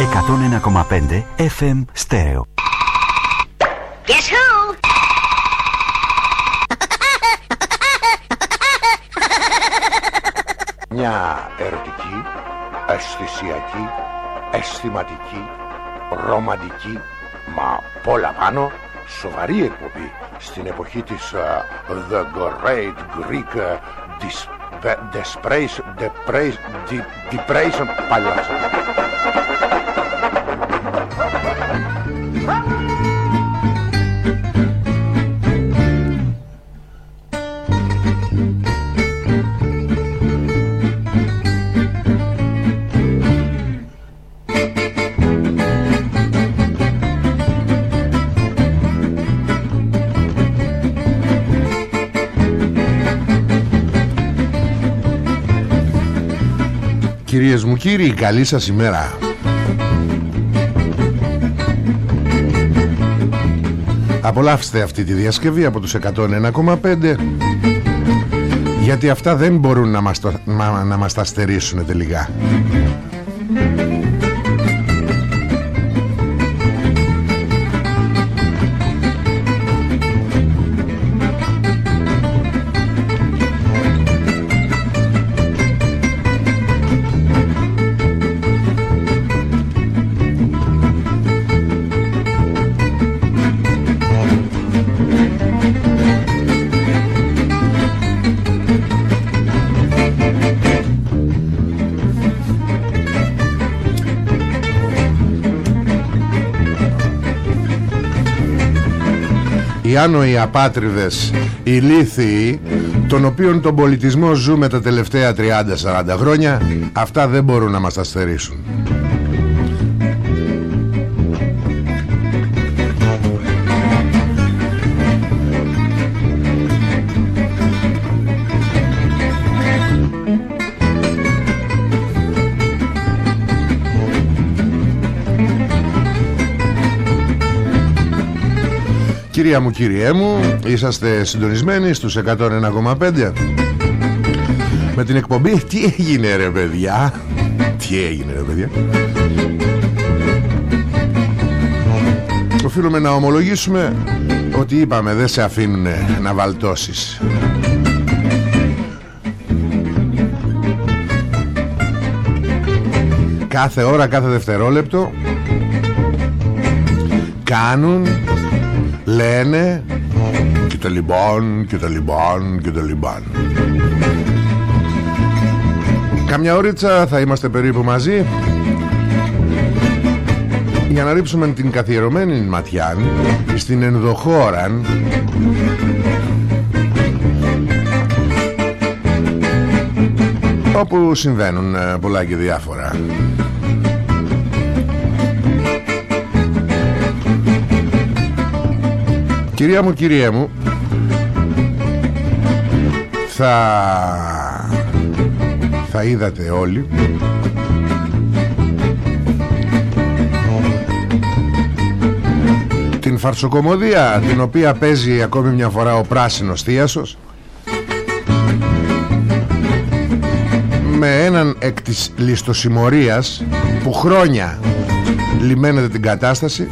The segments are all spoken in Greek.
101,5 FM Stereo. Guess who? Μια ερωτική, αισθησιακή, αισθηματική, ρομαντική, μα πολλά πάνω, σοβαρή εκπομπή στην εποχή της uh, The Great Greek uh, de, desprezo, de, de, de. Κυρίες μου κύριοι καλή σας ημέρα. Απολαύστε αυτή τη διασκευή από τους 101,5 γιατί αυτά δεν μπορούν να μας, το, να, να μας τα στερήσουν τελικά οι άνοιοι απάτριδες οι λύθιοι των οποίων τον πολιτισμό ζούμε τα τελευταία 30-40 χρόνια αυτά δεν μπορούν να μας τα στερήσουν Κυρία μου, κυριέ μου, είσαστε συντονισμένοι στους 101,5 Με την εκπομπή Τι έγινε ρε παιδιά; Τι έγινε ρε παιδιά; Οφείλουμε να ομολογήσουμε Ότι είπαμε δεν σε αφήνουν να βαλτώσεις. Κάθε ώρα, κάθε δευτερόλεπτο Κάνουν λένε και το λοιπόν και το λοιπόν και το λοιπόν Καμιά ώριτσα θα είμαστε περίπου μαζί. Για να ρίψουμε την καθιερωμένη ματιά στην ενδοχώρα όπου συμβαίνουν ε, πολλά και διάφορα Κυρία μου, κυρία μου Θα Θα είδατε όλοι Την φαρσοκομωδία Την οποία παίζει ακόμη μια φορά Ο πράσινος θείασος Με έναν εκ της ληστοσημωρίας Που χρόνια Λυμαίνεται την κατάσταση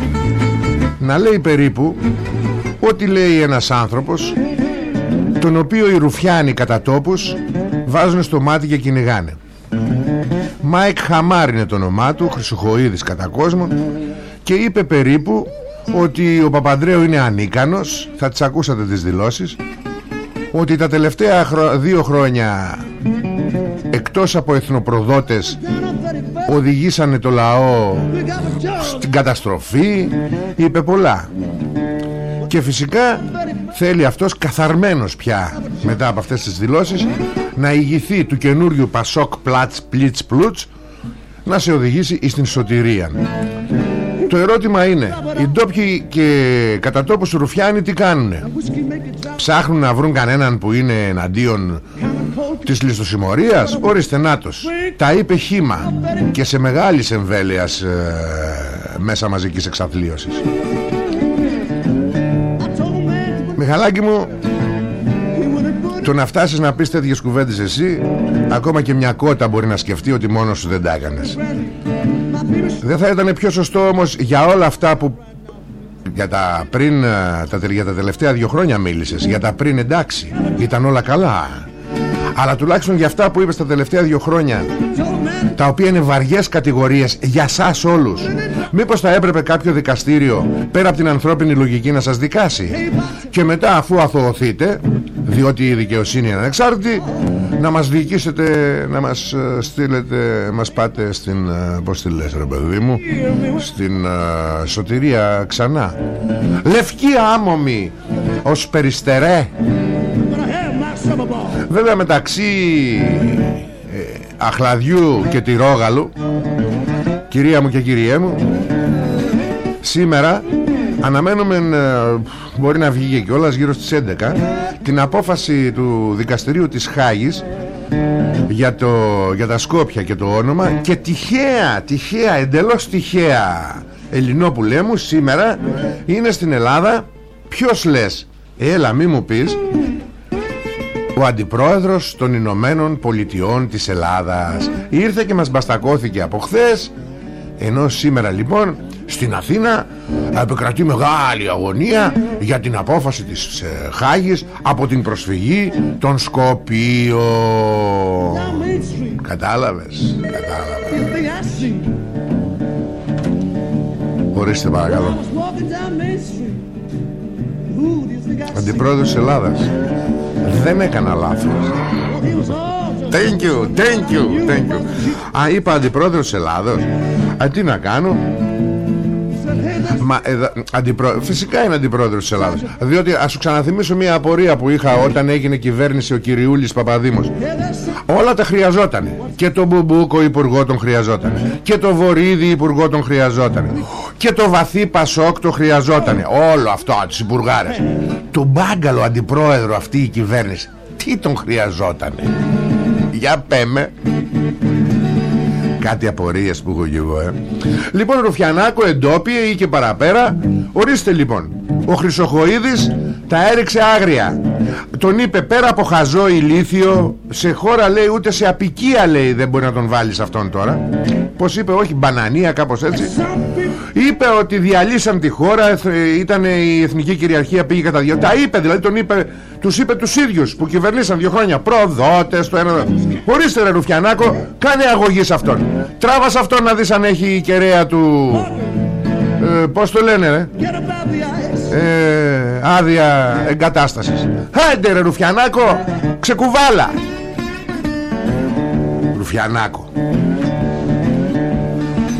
Να λέει περίπου Ό,τι λέει ένας άνθρωπος Τον οποίο οι ρουφιάνοι κατά τόπους Βάζουν στο μάτι και κυνηγάνε. Μάικ Χαμάρ είναι το όνομά του Χρυσοχοΐδης κατά κόσμο Και είπε περίπου Ότι ο Παπαντρέου είναι ανίκανος Θα τις ακούσατε τις δηλώσεις Ότι τα τελευταία δύο χρόνια Εκτός από εθνοπροδότες Οδηγήσανε το λαό Στην καταστροφή Είπε πολλά και φυσικά θέλει αυτός καθαρμένος πια μετά από αυτές τις δηλώσεις να ηγηθεί του καινούριου Πασόκ Πλάτς Πλίτς Πλούτς να σε οδηγήσει στην σωτηρία. Το ερώτημα είναι οι ντόπιοι και κατά τόπους ρουφιάνοι τι κάνουνε; Ψάχνουν να βρουν κανέναν που είναι εναντίον της ληστοσημωρίας; Ορίστε νάτος τα είπε χήμα και σε μεγάλης εμβέλειας ε, μέσα μαζικής εξαθλίωσης Μιχαλάκη μου. Το να φτάσεις να πεις τέτοιες κουβέντες εσύ Ακόμα και μια κότα μπορεί να σκεφτεί Ότι μόνος σου δεν τα έκανες. Δεν θα ήταν πιο σωστό όμως για όλα αυτά που για τα πριν ε, τα, για τα τελευταία δύο χρόνια μίλησες Για τα πριν εντάξει Ήταν όλα καλά Αλλά τουλάχιστον για αυτά που είπες τα τελευταία δύο χρόνια Τα οποία είναι βαριές κατηγορίες Για σας όλους Μήπως θα έπρεπε κάποιο δικαστήριο Πέρα από την ανθρώπινη λογική να σας δικάσει; Και μετά αφού αθωωθείτε Διότι η δικαιοσύνη είναι ανεξάρτητη να μας διοικήσετε να μας ε, στείλετε μας πάτε στην ε, πως τη λες ρε παιδί μου στην uh, σωτηρία ξανά. Λευκή άμομη ως περιστερέ βέβαια μεταξύ ε, αχλαδιού και τυρόγαλου κυρία μου και κυριέ μου σήμερα αναμένουμε μπορεί να βγει και κιόλας γύρω στις 11 την απόφαση του δικαστηρίου της Χάγης για, το, για τα Σκόπια και το όνομα και τυχαία, τυχαία, εντελώς τυχαία Ελληνόπουλέ μου σήμερα είναι στην Ελλάδα. Ποιος λες; Έλα μη μου πεις ο αντιπρόεδρος των Ηνωμένων Πολιτειών της Ελλάδας. Ήρθε και μας μπαστακώθηκε από χθες. Ενώ σήμερα λοιπόν στην Αθήνα επικρατεί μεγάλη αγωνία για την απόφαση της ε, Χάγης από την προσφυγή των Σκοπίων. Κατάλαβες Κατάλαβες. Ορίστε παρακαλώ. Αντιπρόεδρος της Ελλάδας Δεν έκανα λάθος. Thank you, thank you, thank you. Α, είπα αντιπρόεδρος της Ελλάδος. Α, τι να κάνω; Μα, αντιπρό... Φυσικά είναι αντιπρόεδρος της Ελλάδας Διότι ας σου ξαναθυμίσω μια απορία που είχα Όταν έγινε κυβέρνηση ο Κυριούλης Παπαδήμος. Όλα τα χρειαζόταν Και το Μπουμπούκο υπουργό τον χρειαζόταν Και το Βορύδι υπουργό τον χρειαζόταν Και το Βαθύ Πασόκ το χρειαζόταν Όλο αυτό τις υπουργάρες. Το μπάγκαλο αντιπρόεδρο αυτή η κυβέρνηση Τι τον χρειαζόταν Για πέμε Κάτι απορίες που έχω και εγώ ε. Λοιπόν Ρουφιανάκο εντόπιε ή και παραπέρα Ορίστε λοιπόν Ο Χρυσοχοίδης τα έριξε άγρια Τον είπε πέρα από χαζό ηλίθιο Σε χώρα λέει ούτε σε απικία λέει Δεν μπορεί να τον βάλεις αυτόν τώρα. Πως είπε όχι μπανανία κάπως έτσι. Είπε ότι διαλύσαν τη χώρα Ήταν η εθνική κυριαρχία πήγε κατά δύο Τα είπε δηλαδή τον είπε Τους είπε τους ίδιους που κυβερνήσαν δύο χρόνια. Προδότες το ένα Ορίστε ρε Ρουφιανάκο Κάνε αγωγή σε αυτόν. Τράβας αυτόν να δεις αν έχει κεραία του ε, Πώς το λένε ρε; Ε, Άδεια εγκατάστασης. Άντε ρε Ρουφιανάκο Ξεκουβάλα. Ρουφιανάκο.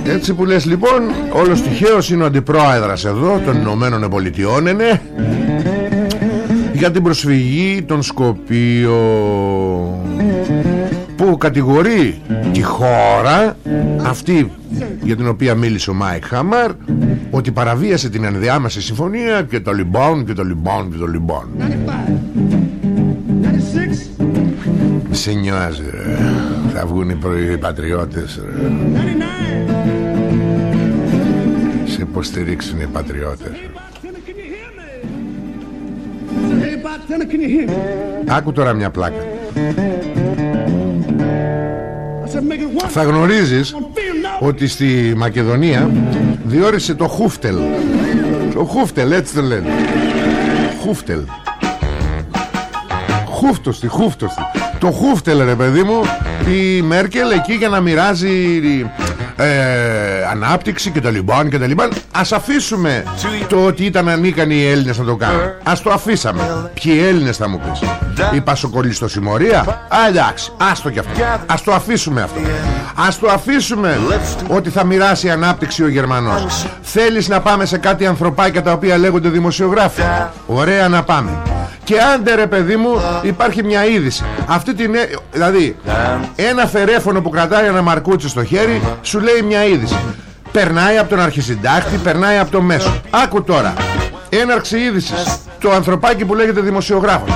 Έτσι που λες λοιπόν Όλος τυχαίος είναι ο αντιπρόεδρας εδώ Των Ηνωμένων Πολιτειών είναι Για την προσφυγή των Σκοπίων Που κατηγορεί Τη χώρα Αυτή για την οποία μίλησε ο Μάικ Χαμάρ Ότι παραβίασε την ενδιάμεση συμφωνία Και το λιμπών και το λιμπών και το λιμπών Σε νοιάζει ρε. Θα βγουν οι πατριώτες ρε. Σε υποστηρίξουν οι πατριώτες Άκου τώρα μια πλάκα Θα γνωρίζεις ότι στη Μακεδονία διόρισε το Χούφτελ. Το Χούφτελ έτσι το λένε. Χούφτελ. Χούφτοστη, χούφτοστη Το Χούφτελ ρε παιδί μου Η Μέρκελ εκεί για να μοιράζει ε, ανάπτυξη και τα λιμπάν και τα λιμπάν Ας αφήσουμε το ότι ήταν ανίκανοι οι Έλληνες να το κάνουν. Ας το αφήσαμε. Ποιοι Έλληνες θα μου πεις; Η Πασοκολλιστοσημωρία Α εντάξει άστο κι αυτό. Ας το αφήσουμε αυτό. Ας το αφήσουμε ότι θα μοιράσει ανάπτυξη ο Γερμανός. Θέλεις να πάμε σε κάτι ανθρωπάκια τα οποία λέγονται δημοσιογράφοι; Ωραία να πάμε και άντε ρε παιδί μου υπάρχει μια είδηση. Αυτή την Δηλαδή ένα φερέφωνο που κρατάει ένα μαρκούτσι στο χέρι Σου λέει μια είδηση. Περνάει από τον αρχισυντάκτη Περνάει από το μέσο. Άκου τώρα. Έναρξη είδησης. Το ανθρωπάκι που λέγεται δημοσιογράφος.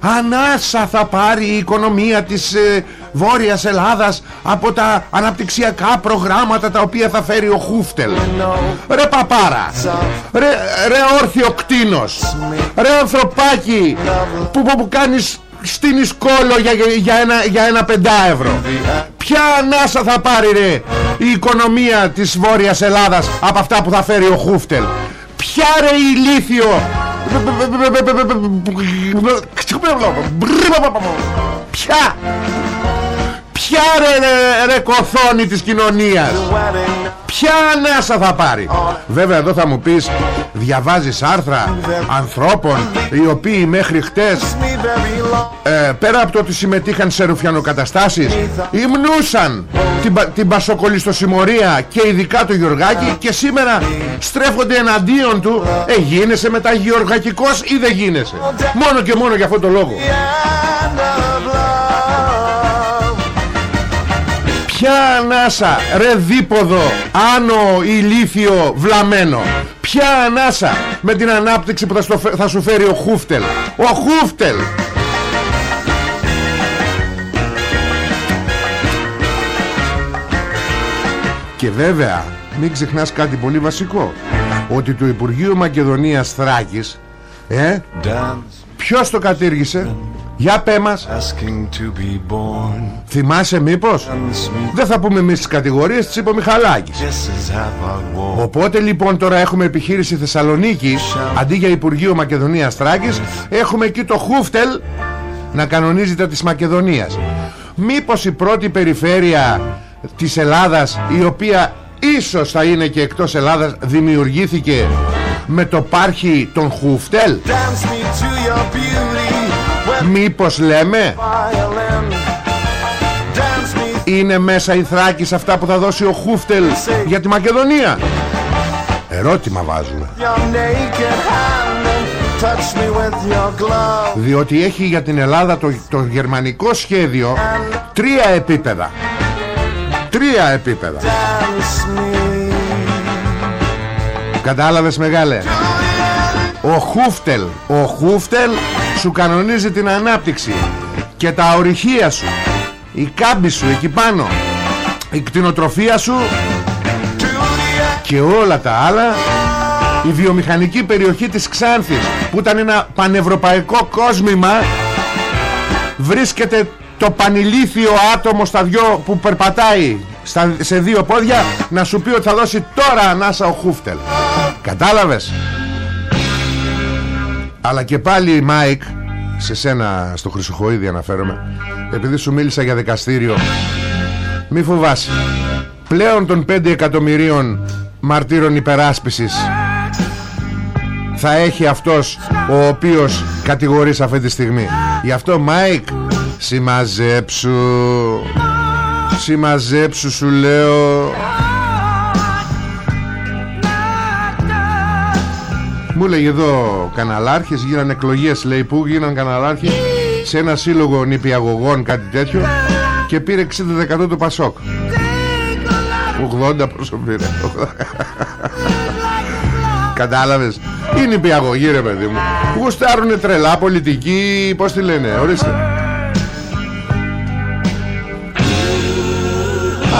Ανάσα θα πάρει η οικονομία της ε, Βόρειας Ελλάδας Από τα αναπτυξιακά προγράμματα Τα οποία θα φέρει ο Χούφτελ Ρε παπάρα Ρε, ρε όρθιο κτίνος Ρε ανθρωπάκι Που, που, που κάνεις στην Ισκόλο για, για, ένα, για ένα πεντά ευρώ Ποια ανάσα θα πάρει ρε η οικονομία της Βόρειας Ελλάδας από αυτά που θα φέρει ο Χούφτελ Ποια ρε ηλίθιο Ποια Ποια ρε, ρε, ρε κοθόνη της κοινωνίας; Ποια ανάσα θα πάρει; Βέβαια εδώ θα μου πεις Διαβάζεις άρθρα ανθρώπων Οι οποίοι μέχρι χτες ε, Πέρα από το ότι συμμετείχαν σε ρουφιανοκαταστάσεις Υμνούσαν την, την πασοκολιστοσημωρία Και ειδικά το Γιωργάκη Και σήμερα στρέφονται εναντίον του. Ε γίνεσαι μετά Γιωργακικός Ή δεν γίνεσαι; Μόνο και μόνο για αυτό το λόγο Ποια ανάσα ρε δίποδο Άνω ηλίθιο βλαμένο Ποια ανάσα με την ανάπτυξη που θα, στο, θα σου φέρει ο Χούφτελ. Ο Χούφτελ! Και βέβαια μην ξεχνάς κάτι πολύ βασικό. Ότι το Υπουργείο Μακεδονίας Θράκης ε, Ποιος το κατήργησε; Για πέ μας. Θυμάσαι μήπως; Δεν θα πούμε εμείς τις κατηγορίες Τις είπε ο Μιχαλάκης. Οπότε λοιπόν τώρα έχουμε επιχείρηση Θεσσαλονίκη Αντί για Υπουργείο Μακεδονίας Θράκης Έχουμε εκεί το Χούφτελ Να κανονίζει τα της Μακεδονίας. Μήπως η πρώτη περιφέρεια Της Ελλάδας Η οποία ίσως θα είναι και εκτός Ελλάδας Δημιουργήθηκε με το πάρχι των Χούφτελ. Μήπως λέμε; Είναι μέσα η Θράκης σε αυτά που θα δώσει ο Χούφτελ για τη Μακεδονία. Ερώτημα βάζουμε. Διότι έχει για την Ελλάδα το, το γερμανικό σχέδιο Τρία επίπεδα. Τρία επίπεδα Κατάλαβες μεγάλε. Ο Χούφτελ Ο Χούφτελ σου κανονίζει την ανάπτυξη Και τα ορυχεία σου. Η κάμπη σου εκεί πάνω Η κτηνοτροφία σου Και όλα τα άλλα. Η βιομηχανική περιοχή της Ξάνθης Που ήταν ένα πανευρωπαϊκό κόσμημα Βρίσκεται το πανηλήθιο άτομο στα δυο που περπατάει στα, σε δύο πόδια να σου πει ότι θα δώσει τώρα ανάσα ο Χούφτελ Κατάλαβες; Αλλά και πάλι Μάικ Σε σένα στο Χρυσοχοΐδη αναφέρομαι. Επειδή σου μίλησα για δικαστήριο Μη φοβάσαι. Πλέον των 5 εκατομμυρίων Μαρτύρων υπεράσπισης Θα έχει αυτός Ο οποίος κατηγορείς αυτή τη στιγμή. Γι' αυτό Μάικ Συμμαζέψου. Συμμαζέψου σου λέω Μου λέει εδώ καναλάρχες Γίνανε εκλογές λέει που γίνανε καναλάρχοι Σε ένα σύλλογο νηπιαγωγών Κάτι τέτοιο Και πήρε 60% το Πασόκ. 80 πόσο πήρε. Κατάλαβες. Είναι νηπιαγωγή ρε παιδί μου Γουστάρουνε τρελά πολιτική Πώς τη λένε ορίστε.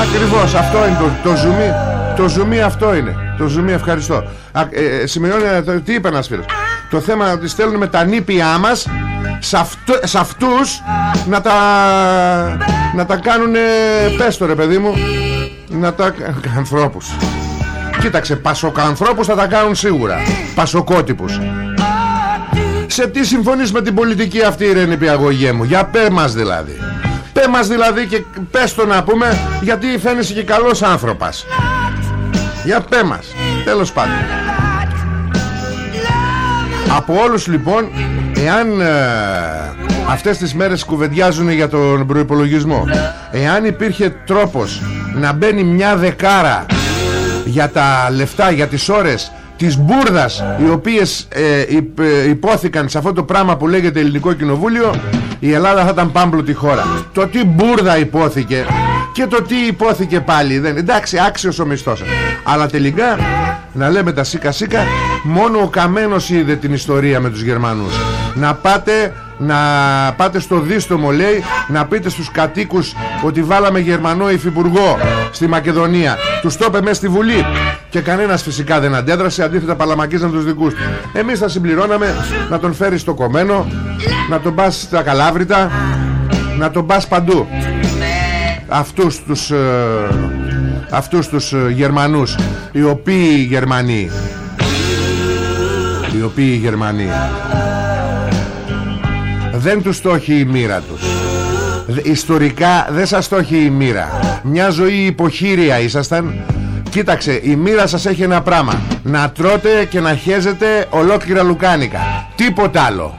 Ακριβώς αυτό είναι το, το ζουμί Το ζουμί αυτό είναι Το ζουμί ευχαριστώ. Α, ε, ε Σημειώνει ε, τι είπε ένας φίλος; Το θέμα ότι στέλνουμε τα νήπια μας σε, αυτού, σε αυτούς να τα, να τα κάνουν πες το ρε παιδί μου να τα ανθρώπους. Κοίταξε πασοκανθρώπους θα τα κάνουν σίγουρα πασοκότυπους. Σε τι συμφωνείς με την πολιτική αυτή ρε νηπιαγωγέ μου; Για πέ μας δηλαδή. Πέ μας δηλαδή και πες το να πούμε Γιατί φαίνεσαι και καλός άνθρωπος Για πέ μας. Τέλος πάντων. Από όλους λοιπόν Εάν ε, Αυτές τις μέρες κουβεντιάζουν για τον προϋπολογισμό Εάν υπήρχε τρόπος Να μπαίνει μια δεκάρα Για τα λεφτά Για τις ώρες της μπουρδας οι οποίες ε, υπόθηκαν σε αυτό το πράγμα που λέγεται Ελληνικό Κοινοβούλιο η Ελλάδα θα ήταν πάμπλωτη χώρα. Το τι μπουρδα υπόθηκε και το τι υπόθηκε πάλι δεν, εντάξει άξιος ο μισθός. Αλλά τελικά να λέμε τα σίκα σίκα μόνο ο Καμένος είδε την ιστορία με τους Γερμανούς. Να πάτε να πάτε στο δίστομο λέει να πείτε στους κατοίκους ότι βάλαμε Γερμανό υφυπουργό στη Μακεδονία. Τους το μέσα στη Βουλή. Και κανένας φυσικά δεν αντέδρασε αντίθετα παλαμακίζαν τους δικούς. Του εμείς θα συμπληρώναμε να τον φέρεις στο κομμένο να τον πας στα Καλάβρητα να τον πας παντού αυτούς τους ε, αυτούς τους ε, Γερμανούς οι οποίοι Γερμανοί οι οποίοι Γερμανοί δεν τους στόχει η μοίρα τους. Ιστορικά δεν σας στόχει η μοίρα. Μια ζωή υποχείρια ήσασταν. Κοίταξε η μοίρα σας έχει ένα πράγμα. Να τρώτε και να χέζετε ολόκληρα λουκάνικα. Τίποτα άλλο.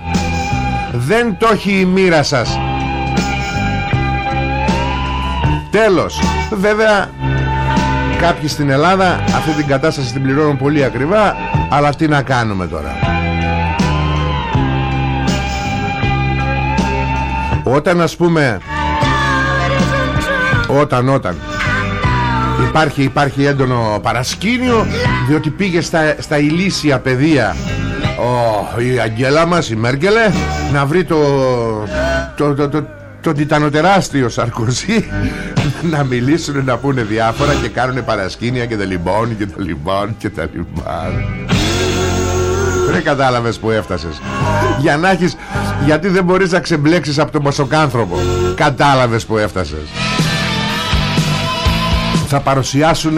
Δεν το έχει η μοίρα σας Τέλος. Βέβαια Κάποιοι στην Ελλάδα αυτή την κατάσταση την πληρώνουν πολύ ακριβά Αλλά τι να κάνουμε τώρα. Όταν ας πούμε Όταν όταν Υπάρχει, υπάρχει έντονο παρασκήνιο Διότι πήγε στα, στα ηλίσια παιδεία ο, Η Αγγέλα μας η Μέρκελε Να βρει το Το, το, το, το τιτανοτεράστιο Σαρκοζή να μιλήσουν να πούνε διάφορα και κάνουν παρασκήνια και τα λοιπόν και τα λοιπόν και τα λοιπόν. Δεν κατάλαβες που έφτασες. Για να έχεις Γιατί δεν μπορείς να ξεμπλέξεις από τον Πασοκάνθρωπο Κατάλαβες που έφτασες. Θα παρουσιάσουν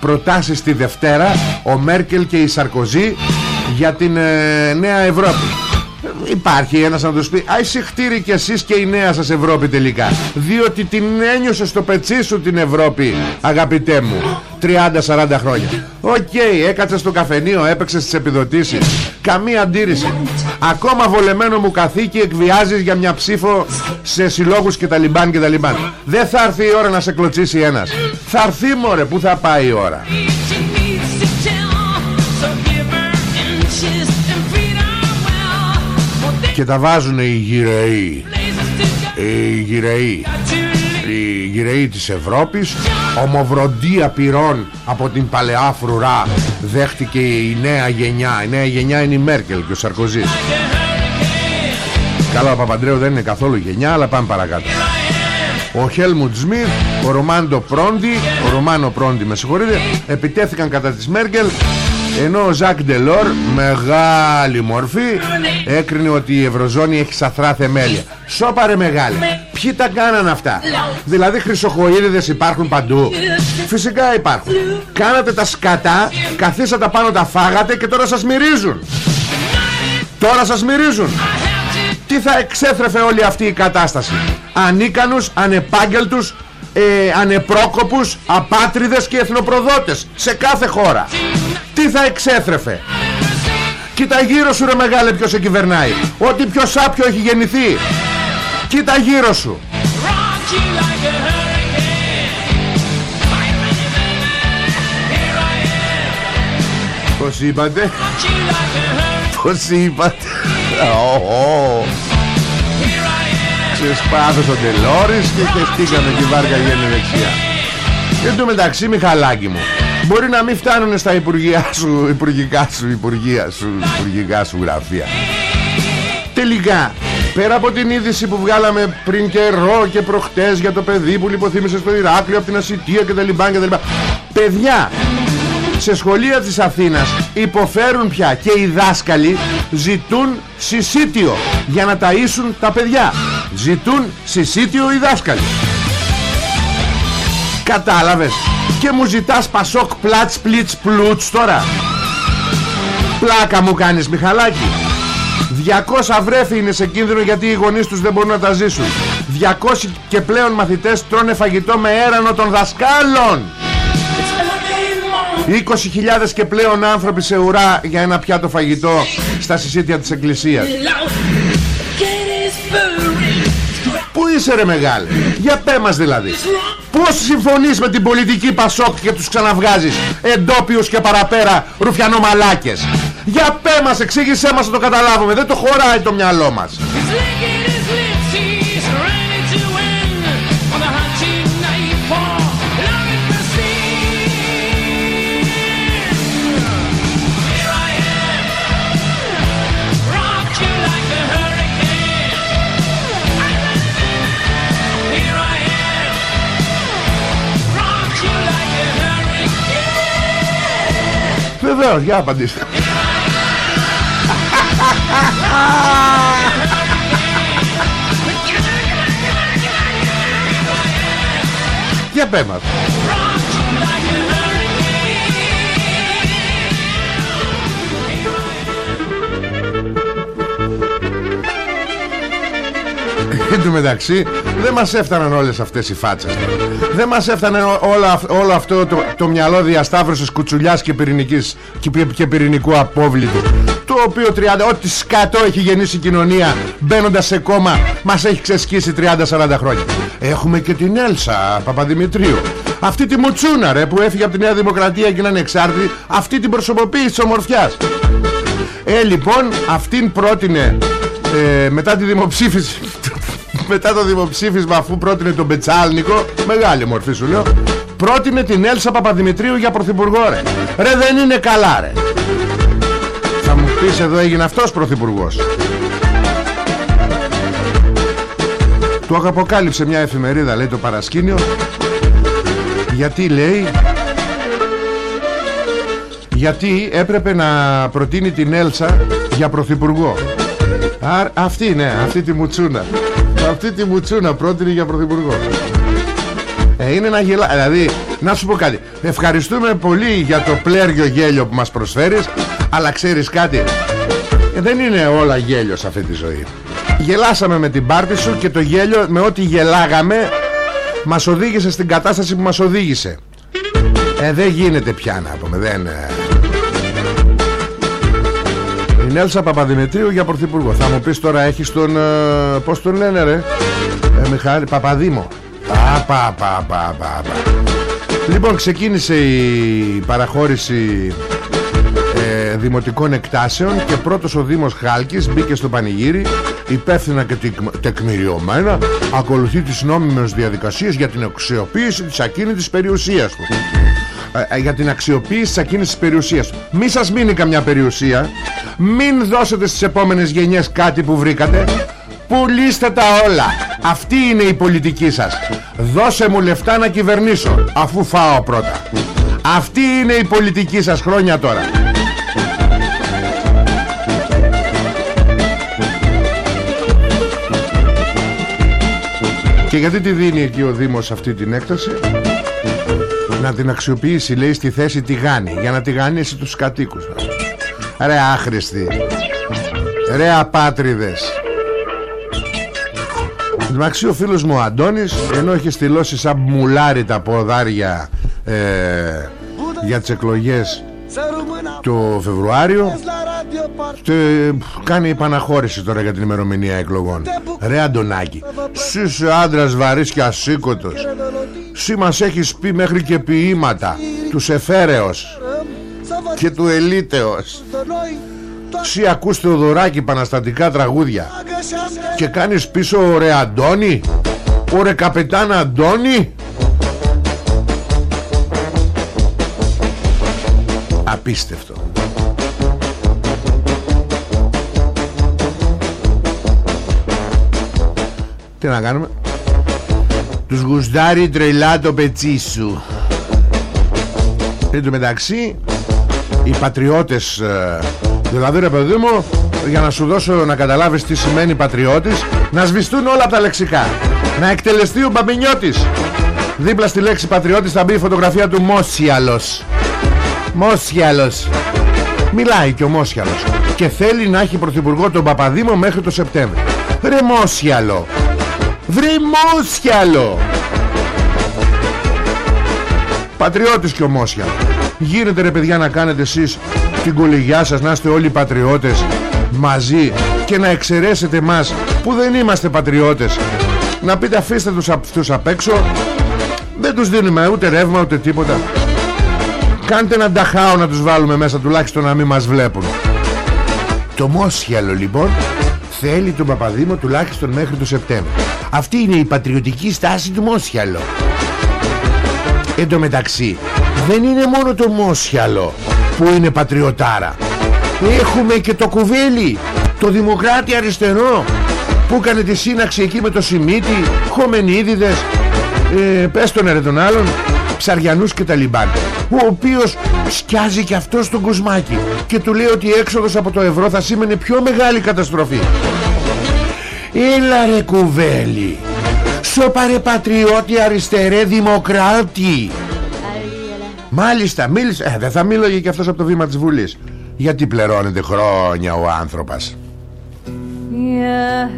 προτάσεις τη Δευτέρα Ο Μέρκελ και η Σαρκοζή Για την ε, Νέα Ευρώπη Υπάρχει ένας να τους πει Α σιχτίρι και εσείς και η νέα σας Ευρώπη τελικά Διότι την ένιωσε στο πετσί σου την Ευρώπη Αγαπητέ μου 30-40 χρόνια. OK okay, έκατσε στο καφενείο Έπαιξες στις επιδοτήσεις. Καμία αντίρρηση. Ακόμα βολεμένο μου καθήκη εκβιάζεις για μια ψήφο Σε συλλόγους και τα λιμπάν και τα λιμπάν. Δεν θα έρθει η ώρα να σε κλωτσίσει ένας. Θα έρθει μωρέ που θα πάει η ώρα και τα βάζουν οι γυρεοί. Οι γυρεοί. οι γυρεοί της Ευρώπης. Ομοβροντία πυρών από την παλαιά φρουρά δέχτηκε η νέα γενιά. Η νέα γενιά είναι η Μέρκελ και ο Σαρκοζής. Καλά ο Παπαντρέου δεν είναι καθόλου γενιά αλλά πάμε παρακάτω. Ο Χέλμουντ Σμιθ, ο Ρωμάντο Πρόντι, ο Ρωμάνο Πρόντι με συγχωρείτε, επιτέθηκαν κατά της Μέρκελ ενώ ο Ζακ Ντελόρ Μεγάλη μορφή Έκρινε ότι η Ευρωζώνη έχει σαθρά θεμέλια. Σώπαρε μεγάλη. Ποιοι τα κάνανε αυτά; Δηλαδή χρυσοχοίδιδες υπάρχουν παντού. Φυσικά υπάρχουν. Κάνατε τα σκατά Καθίσατε πάνω τα φάγατε Και τώρα σας μυρίζουν. Τώρα σας μυρίζουν. Τι θα εξέθρεφε όλη αυτή η κατάσταση; Ανίκανους, ανεπάγγελτους ε, ανεπρόκοπους, απάτριδες και εθνοπροδότες σε κάθε χώρα. Τι θα εξέθρεφε; Κοίτα γύρω σου ρε μεγάλε ποιος σε κυβερνάει. Ότι πιο σάπιο έχει γεννηθεί. Κοίτα γύρω σου. Πώς είπατε; Πώς είπατε; Ξεσπάθος ο Τελόρης και χεστήκαμε και η βάρκα γίνει δεξιά Εν τω μεταξύ Μιχαλάκη μου Μπορεί να μην φτάνουν στα υπουργεία σου Υπουργικά σου Υπουργεία σου Υπουργικά σου γραφεία Τελικά Πέρα από την είδηση που βγάλαμε πριν καιρό και προχτές για το παιδί που λιποθύμησε στο Ηράκλειο από την Ασιτία και τα λοιπά και τα λοιπά. Παιδιά, σε σχολεία της Αθήνας υποφέρουν πια και οι δάσκαλοι ζητούν συσίτιο για να ταΐσουν τα παιδιά. Ζητούν συσίτιο οι δάσκαλοι. Κατάλαβες. Και μου ζητάς πασόκ πλάτς πλίτς πλούτς τώρα. Πλάκα μου κάνεις Μιχαλάκη. 200 βρέφη είναι σε κίνδυνο γιατί οι γονείς τους δεν μπορούν να τα ζήσουν. 200 και πλέον μαθητές τρώνε φαγητό με έρανο των δασκάλων. 20.000 και πλέον άνθρωποι σε ουρά για ένα πιάτο φαγητό στα συσίτια της εκκλησίας. Είσαι ρε μεγάλε. Για πέ μας δηλαδή. Πώς συμφωνείς με την πολιτική Πασόκ Και τους ξαναβγάζεις εντόπιους και παραπέρα ρουφιανομαλάκες; Για πέ μας εξήγησέ μας να το καταλάβουμε. Δεν το χωράει το μυαλό μας Βεβαίως, για απαντήστε. Για πέμα. Εν τω μεταξύ δεν μας έφταναν όλες αυτές οι φάτσες. Δεν μας έφτανε όλα, όλο αυτό το, το μυαλό διασταύρωσης κουτσουλιάς και, πυρηνικής, και, και πυρηνικού απόβλητου. Το οποίο 30, ό,τι σκατό έχει γεννήσει η κοινωνία Μπαίνοντας σε κόμμα μας έχει ξεσκίσει 30-40 χρόνια. Έχουμε και την Έλσα Παπαδημητρίου. Αυτή τη μουτσούνα ρε που έφυγε από τη Νέα Δημοκρατία και είναι ανεξάρτητη Αυτή την προσωποποίηση της ομορφιάς Ε λοιπόν αυτήν πρότεινε ε, μετά τη δημοψήφιση μετά το δημοψήφισμα αφού πρότεινε τον Μπετσάλνικο μεγάλη μορφή σου λέω πρότεινε την Έλσα Παπαδημητρίου για πρωθυπουργό ρε. Ρε δεν είναι καλά ρε. Θα μου πεις εδώ έγινε αυτός πρωθυπουργός. Το αποκάλυψε μια εφημερίδα λέει το παρασκήνιο. Γιατί λέει Γιατί έπρεπε να προτείνει την Έλσα για πρωθυπουργό. Α, Αυτή ναι, αυτή τη μουτσούνα Αυτή τη μουτσούνα πρότεινε για πρωθυπουργό. Ε, Είναι ένα γελά Δηλαδή να σου πω κάτι. Ευχαριστούμε πολύ για το πλέργιο γέλιο που μας προσφέρεις Αλλά ξέρεις κάτι ε, Δεν είναι όλα γέλιο σε αυτή τη ζωή. Γελάσαμε με την πάρτη σου και το γέλιο με ό,τι γελάγαμε μας οδήγησε στην κατάσταση που μας οδήγησε. Ε, δεν γίνεται πια να πούμε, δεν... Ε. Η Νέλσα Παπαδημητρίου για πρωθυπουργό. Θα μου πεις τώρα έχεις τον... Ε, πώς τον λένε ρε; Ε, Μιχάλη Παπαδήμο. Πα, πα, πα, πα, πα, Λοιπόν ξεκίνησε η παραχώρηση ε, δημοτικών εκτάσεων και πρώτος ο Δήμος Χάλκης μπήκε στο πανηγύρι υπεύθυνα και τεκμηριωμένα ακολουθεί τις νόμιμες διαδικασίες για την αξιοποίηση της ακίνητης περιουσίας του ε, ε, για την αξιοποίηση της ακίνητης περιουσίας. Του μη σας μείνει καμιά περιουσία. Μην δώσετε στις επόμενες γενιές κάτι που βρήκατε. Πουλήστε τα όλα. Αυτή είναι η πολιτική σας. Δώσε μου λεφτά να κυβερνήσω Αφού φάω πρώτα. Αυτή είναι η πολιτική σας χρόνια τώρα. Και γιατί τη δίνει εκεί ο Δήμος αυτή την έκταση; Να την αξιοποιήσει λέει στη θέση τη γάνη Για να τη γανίσει τους κατοίκους Ρε άχρηστοι Ρε απάτριδες. Εντάξει ο φίλος μου ο Αντώνης Ενώ έχει στυλώσει σαν μουλάρι τα ποδάρια ε, Για τις εκλογές Το Φεβρουάριο και κάνει επαναχώρηση τώρα για την ημερομηνία εκλογών. Ρε Αντωνάκη Συ είσαι άντρας βαρύς και ασήκωτος Συ μας έχεις πει μέχρι και ποίηματα Τους Εφέρεως Και του Ελίτεως. Συ ακούς Θεοδωράκη Παναστατικά τραγούδια Και κάνεις πίσω ρε Αντώνη Ωρε καπετάν Αντώνη. Απίστευτο. Τι να κάνουμε; Τους γουστάρει τρελά το πετσί σου. Εν τω μεταξύ Οι πατριώτες ε, Δηλαδή ρε παιδί μου Για να σου δώσω να καταλάβεις τι σημαίνει πατριώτης Να σβηστούν όλα τα λεξικά. Να εκτελεστεί ο Μπαμπινιώτης. Δίπλα στη λέξη πατριώτης θα μπει η φωτογραφία του Μόσιαλος. Μόσιαλος. Μιλάει και ο Μόσιαλος. Και θέλει να έχει πρωθυπουργό τον Παπαδήμο μέχρι το Σεπτέμβριο. Ρε Μόσιαλο Βρε Μόσιαλο Πατριώτης και ο Μόσιαλο Γίνεται ρε παιδιά να κάνετε εσείς την κολυγιά σας Να είστε όλοι πατριώτες μαζί Και να εξαιρέσετε μας που δεν είμαστε πατριώτες. Να πείτε αφήστε τους αυτούς απ' έξω. Δεν τους δίνουμε ούτε ρεύμα ούτε τίποτα. Κάντε ένα νταχάο να τους βάλουμε μέσα Τουλάχιστον να μην μας βλέπουν. Το Μόσιαλο λοιπόν Θέλει τον Παπαδήμο τουλάχιστον μέχρι το Σεπτέμβριο αυτή είναι η πατριωτική στάση του Μόσιαλο Εν τω μεταξύ δεν είναι μόνο το Μόσιαλο που είναι πατριωτάρα. Έχουμε και το κουβέλι Το δημοκράτη αριστερό Που έκανε τη σύναξη εκεί με το Σιμίτι Χομενίδιδες ε, Πες τον ρε τον άλλον Ψαριανούς και τα λιμπάν Ο οποίος σκιάζει και αυτός στον κουσμάκι Και του λέει ότι η έξοδος από το ευρώ θα σήμαινε πιο μεγάλη καταστροφή Έλα ρε κουβέλι Σώπα ρε πατριώτη αριστερέ δημοκράτη. Μάλιστα μίλησε. Ε, Δεν θα μίλαγε και αυτός από το βήμα της Βουλής. Γιατί πληρώνεται χρόνια ο άνθρωπος. Yeah.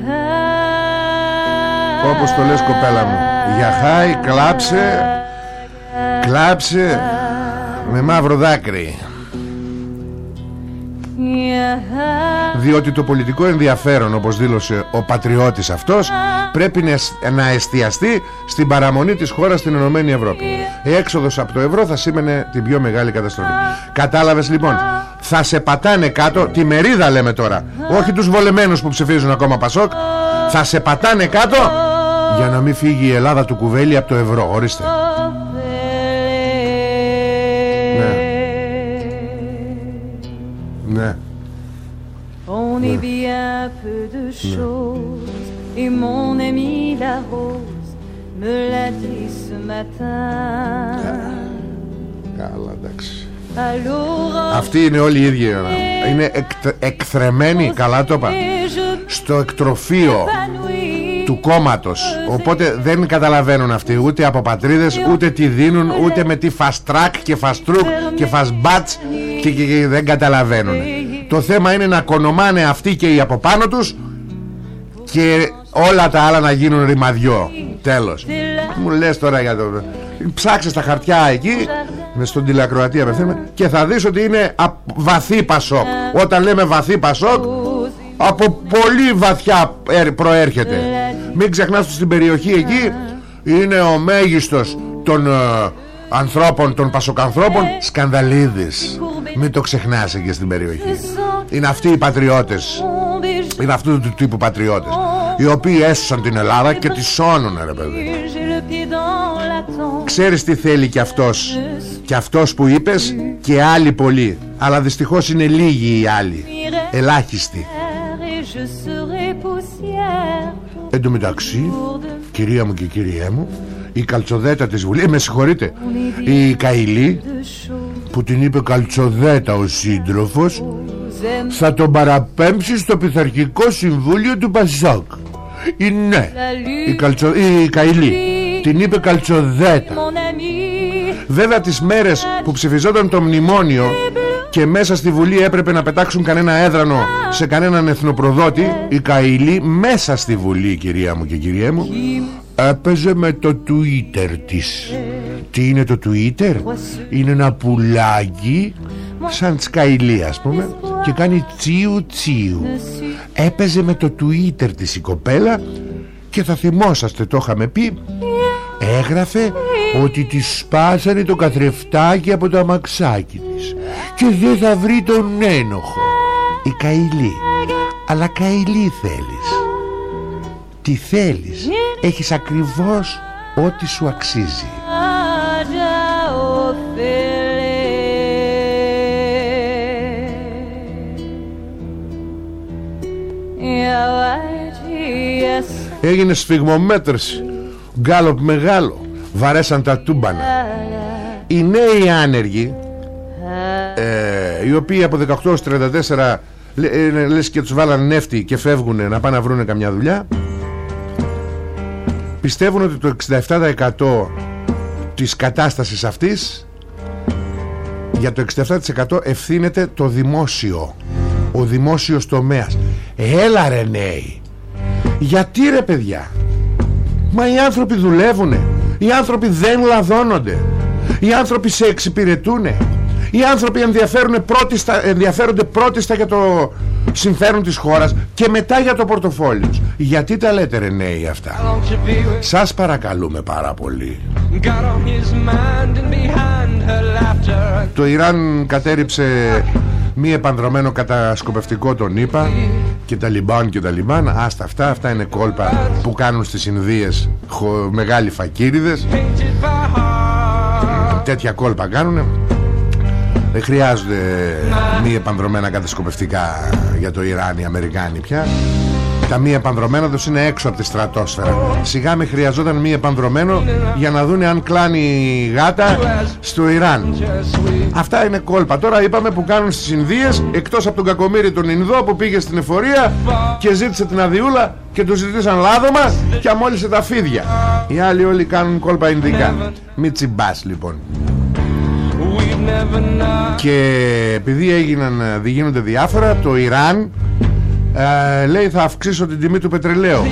Όπως το λες κοπέλα μου. Για χάι κλάψε. Κλάψε. Με μαύρο δάκρυ διότι το πολιτικό ενδιαφέρον όπως δήλωσε ο πατριώτης αυτός πρέπει να εστιαστεί στην παραμονή της χώρας στην Ενωμένη Ευρώπη. Η έξοδος από το ευρώ θα σήμαινε την πιο μεγάλη καταστροφή. Κατάλαβες λοιπόν θα σε πατάνε κάτω τη μερίδα λέμε τώρα όχι τους βολεμένους που ψηφίζουν ακόμα Πασόκ θα σε πατάνε κάτω για να μην φύγει η Ελλάδα του κουβέλι από το ευρώ. Ορίστε Ναι. On est bien peu de choses Et mon ami la rose Me l'a dit ce matin. Καλά εντάξει. Αυτοί είναι όλοι οι ίδιοι Είναι εκ, εκθρεμένοι Καλά το είπα. Στο εκτροφείο του κόμματος. Οπότε δεν καταλαβαίνουν αυτοί Ούτε από πατρίδες Ούτε τι δίνουν Ούτε με τι φαστράκ και φαστρούκ Και φασμπάτς και, και, δεν καταλαβαίνουν Το θέμα είναι να κονομάνε αυτοί και οι από πάνω τους Και όλα τα άλλα να γίνουν ρημαδιό. Τέλος. Μου λες τώρα για το... Ψάξε στα χαρτιά εκεί με στον τηλεακροατή απευθύνουμε και θα δεις ότι είναι βαθύ πασόκ. Όταν λέμε βαθύ πασόκ από πολύ βαθιά προέρχεται. Μην ξεχνάς ότι στην περιοχή εκεί είναι ο μέγιστος των ε, ανθρώπων, των πασοκανθρώπων σκανδαλίδης. Μην το ξεχνάς εκεί στην περιοχή. Είναι αυτοί οι πατριώτες. Είναι αυτού του τύπου πατριώτες οι οποίοι έσωσαν την Ελλάδα και τη σώνουν ρε παιδί. Ξέρεις τι θέλει και αυτός; Και αυτός που είπες Και άλλοι πολλοί. Αλλά δυστυχώς είναι λίγοι οι άλλοι. Ελάχιστοι. Εν τω μεταξύ Κυρία μου και κυριέ μου Η καλτσοδέτα της Βουλής. Με συγχωρείτε. Η Καηλή Που την είπε καλτσοδέτα ο σύντροφος Θα τον παραπέμψει στο πειθαρχικό συμβούλιο του Πασόκ. Η ναι. Η, καλτσο... η Καηλή την είπε καλτσοδέτα. Βέβαια τις μέρες που ψηφιζόταν το μνημόνιο και μέσα στη Βουλή έπρεπε να πετάξουν κανένα έδρανο σε κανέναν εθνοπροδότη η Καηλή μέσα στη Βουλή κυρία μου και κυρία μου έπαιζε με το Twitter της. Τι είναι το Twitter; Είναι ένα πουλάκι σαν σκαηλή ας πούμε και κάνει τσίου τσίου έπαιζε με το Twitter της η κοπέλα και θα θυμόσαστε το είχαμε πει έγραφε ότι τη σπάσανε το καθρεφτάκι από το αμαξάκι της και δεν θα βρει τον ένοχο. Η Καηλή. Αλλά Καηλή θέλεις. Τι θέλεις έχεις ακριβώς ό,τι σου αξίζει. Έγινε σφιγμομέτρηση. Γκάλοπ μεγάλο. Βαρέσαν τα τούμπανα. Οι νέοι άνεργοι ε, Οι οποίοι από 18 34 ε, Λες και τους βάλαν νεύτη Και φεύγουν να πάνε να βρουν καμιά δουλειά Πιστεύουν ότι το 67% Της κατάστασης αυτής Για το 67% ευθύνεται το δημόσιο Ο δημόσιος τομέας. Έλα ρε νέοι γιατί ρε παιδιά; Μα οι άνθρωποι δουλεύουνε Οι άνθρωποι δεν λαδώνονται Οι άνθρωποι σε εξυπηρετούνε Οι άνθρωποι πρώτιστα, ενδιαφέρονται πρώτιστα για το συμφέρον της χώρας Και μετά για το πορτοφόλι Γιατί τα λέτε ρε νέοι αυτά; Σας παρακαλούμε πάρα πολύ. Το Ιράν κατέριψε μη επανδρομένο κατασκοπευτικό τον είπα και τα λιμπάν και τα λιμπάν άστα αυτά, αυτά είναι κόλπα που κάνουν στις Ινδίες μεγάλοι φακύριδες. Τέτοια κόλπα κάνουν δεν χρειάζονται μη επανδρομένα κατασκοπευτικά για το Ιράν οι Αμερικάνοι πια. Τα μη επανδρομένα τους είναι έξω από τη στρατόσφαιρα. Σιγά με χρειαζόταν μη επανδρομένο Για να δούνε αν κλάνει γάτα Στο Ιράν. Αυτά είναι κόλπα. Τώρα είπαμε που κάνουν στις Ινδίες Εκτός από τον Κακομύρη τον Ινδό που πήγε στην εφορία Και ζήτησε την αδειούλα Και τους ζητήσαν λάδωμα Και αμόλυσε τα φίδια. Οι άλλοι όλοι κάνουν κόλπα Ινδικά. Μη τσιμπάς λοιπόν και επειδή έγιναν, γίνονται διάφορα το Ιράν ε, λέει θα αυξήσω την τιμή του πετρελαίου.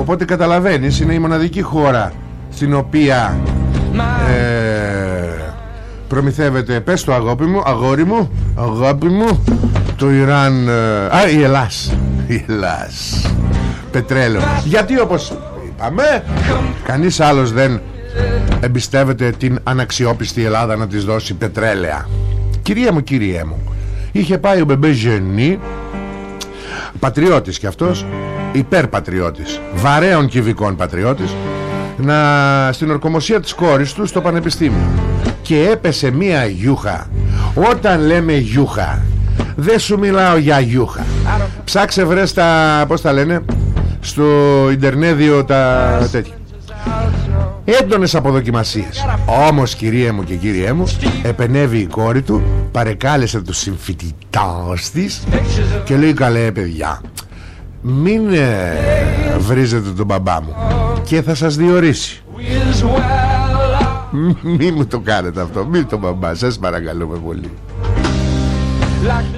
Οπότε καταλαβαίνεις είναι η μοναδική χώρα στην οποία ε, προμηθεύεται πες το αγάπη μου αγόρι μου αγάπη μου το Ιράν ε, α η Ελλάς η Ελλάς πετρέλαιο. Γιατί όπως είπαμε κανείς άλλος δεν εμπιστεύεται την αναξιόπιστη Ελλάδα να της δώσει πετρέλαια. Κυρία μου κυρία μου είχε πάει ο Μπεμπέ Γενή πατριώτης κι αυτός υπερπατριώτης βαρέων κυβικών πατριώτης να, στην ορκομοσία της κόρης του στο πανεπιστήμιο. Και έπεσε μία γιούχα. Όταν λέμε γιούχα δεν σου μιλάω για γιούχα. Ψάξε βρες τα πως τα λένε στο Ιντερνέδιο τα τέτοια έντονες αποδοκιμασίες. Όμως κυρία μου και κύριέ μου επενεύει η κόρη του παρεκάλεσε τους συμφοιτητάς της και λέει καλέ παιδιά μην ε, βρίζετε τον μπαμπά μου και θα σας διορίσει Μην μου το κάνετε αυτό Μην το μπαμπά σας παρακαλούμε πολύ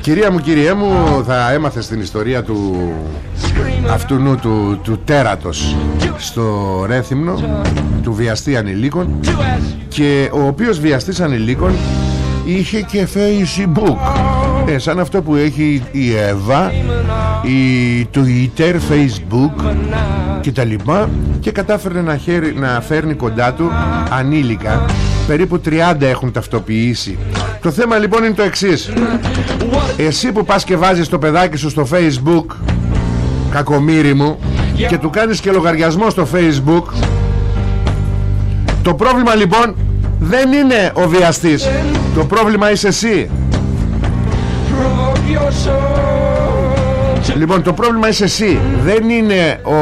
Κυρία μου κυρία μου Θα έμαθες στην ιστορία του Αυτού νου του, του τέρατος Στο Ρέθυμνο Του βιαστή ανηλίκων Και ο οποίος βιαστής ανηλίκων Είχε και facebook. Ε, Σαν αυτό που έχει η Εύα Η Twitter, Facebook Και τα λοιπά Και κατάφερε να, χέρι, να φέρνει κοντά του Ανήλικα. Περίπου 30 έχουν ταυτοποιήσει Το θέμα λοιπόν είναι το εξής. Εσύ που πας και βάζεις το παιδάκι σου στο facebook Κακομύρι μου Και του κάνεις και λογαριασμό στο facebook Το πρόβλημα λοιπόν δεν είναι ο βιαστής. Το πρόβλημα είσαι εσύ. Λοιπόν το πρόβλημα είσαι εσύ. Δεν είναι ο,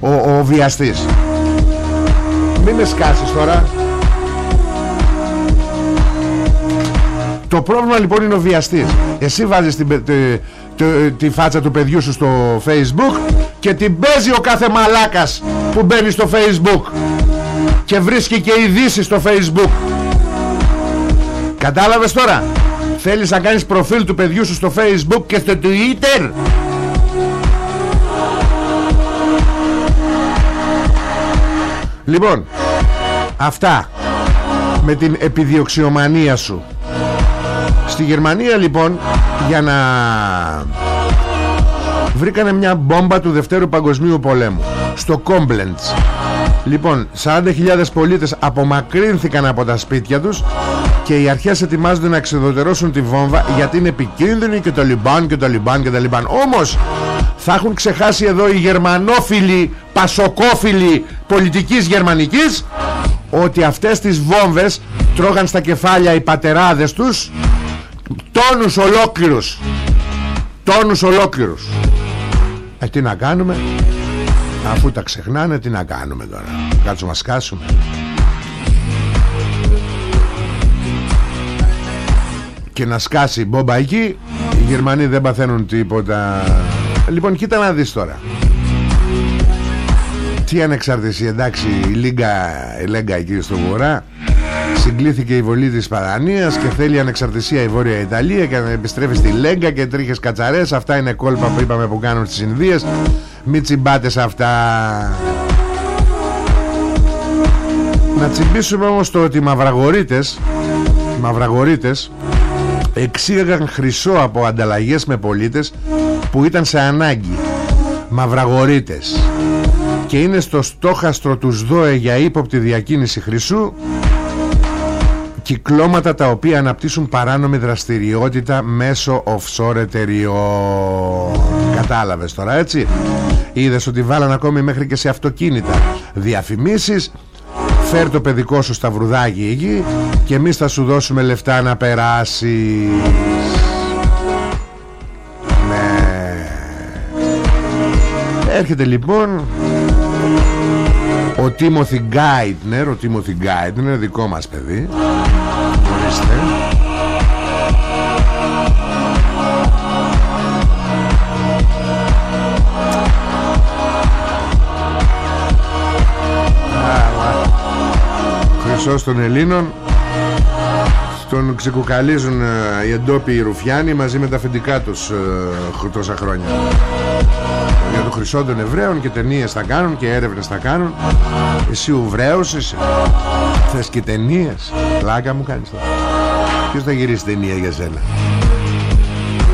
ο, ο βιαστής. Μην με σκάσεις τώρα Το πρόβλημα λοιπόν είναι ο βιαστής. Εσύ βάζεις την, τη, τη, τη φάτσα του παιδιού σου στο facebook Και την παίζει ο κάθε μαλάκας που μπαίνει στο facebook Και βρίσκει και ειδήσει στο facebook. Κατάλαβες τώρα; Θέλεις να κάνεις προφίλ του παιδιού σου στο facebook και στο twitter; Λοιπόν Αυτά Με την επιδιοξιομανία σου Στη Γερμανία λοιπόν Για να Βρήκανε μια μπόμπα του Δευτέρου Παγκοσμίου Πολέμου Στο Κόμπλεντς. Λοιπόν 40.000 πολίτες απομακρύνθηκαν από τα σπίτια τους και οι αρχές ετοιμάζονται να εξεδοτερώσουν τη βόμβα γιατί είναι επικίνδυνη και το Λιμπάν και το Λιμπάν και το Λιμπάν. Όμως θα έχουν ξεχάσει εδώ οι γερμανόφιλοι πασοκόφιλοι πολιτικής γερμανικής ότι αυτές τις βόμβες τρώγαν στα κεφάλια οι πατεράδες τους τόνους ολόκληρους τόνους ολόκληρους ε τι να κάνουμε; Αφού τα ξεχνάνε τι να κάνουμε τώρα; Κάτσουμε να σκάσουμε. Και να σκάσει μπόμπα εκεί οι Γερμανοί δεν παθαίνουν τίποτα. Λοιπόν κοίτα να δεις τώρα. Τι ανεξαρτησία εντάξει η Λίγκα, η Λέγκα εκεί στο βορρά συγκλήθηκε η βολή της Παρανίας και θέλει ανεξαρτησία η Βόρεια Ιταλία και να επιστρέφει στη Λέγκα και τρίχες κατσαρές. Αυτά είναι κόλπα που είπαμε που κάνουν στις Ινδίες. Μην τσιμπάτες σε αυτά. Να τσιμπήσουμε όμως το ότι οι μαυραγορείτες οι μαυραγορείτες εξήγαγαν χρυσό από ανταλλαγές με πολίτες που ήταν σε ανάγκη. Μαυραγορείτες και είναι στο στόχαστρο τους ΔΟΕ για ύποπτη διακίνηση χρυσού κυκλώματα τα οποία αναπτύσσουν παράνομη δραστηριότητα μέσω offshore εταιριών. Κατάλαβες τώρα έτσι; Είδες ότι βάλαν ακόμη μέχρι και σε αυτοκίνητα διαφημίσεις. Φέρ το παιδικό σου σταυρουδάκι εκεί και εμείς θα σου δώσουμε λεφτά να περάσεις. Ναι. Έρχεται λοιπόν ο Τίμωθη Γκάιτνερ ο Τίμωθη Γκάιτνερ δικό μας παιδί. Ορίστε. Χρυσός των Ελλήνων τον ξεκουκαλίζουν ε, οι εντόπιοι ρουφιάνοι μαζί με τα αφεντικά τους ε, τόσα χρόνια. Για το χρυσό των Εβραίων και ταινίες θα κάνουν και έρευνες θα κάνουν. Εσύ Ουβραίος είσαι. Θες και ταινίες. Πλάκα μου κάνεις τώρα. Ποιος θα γυρίσει ταινία για σένα;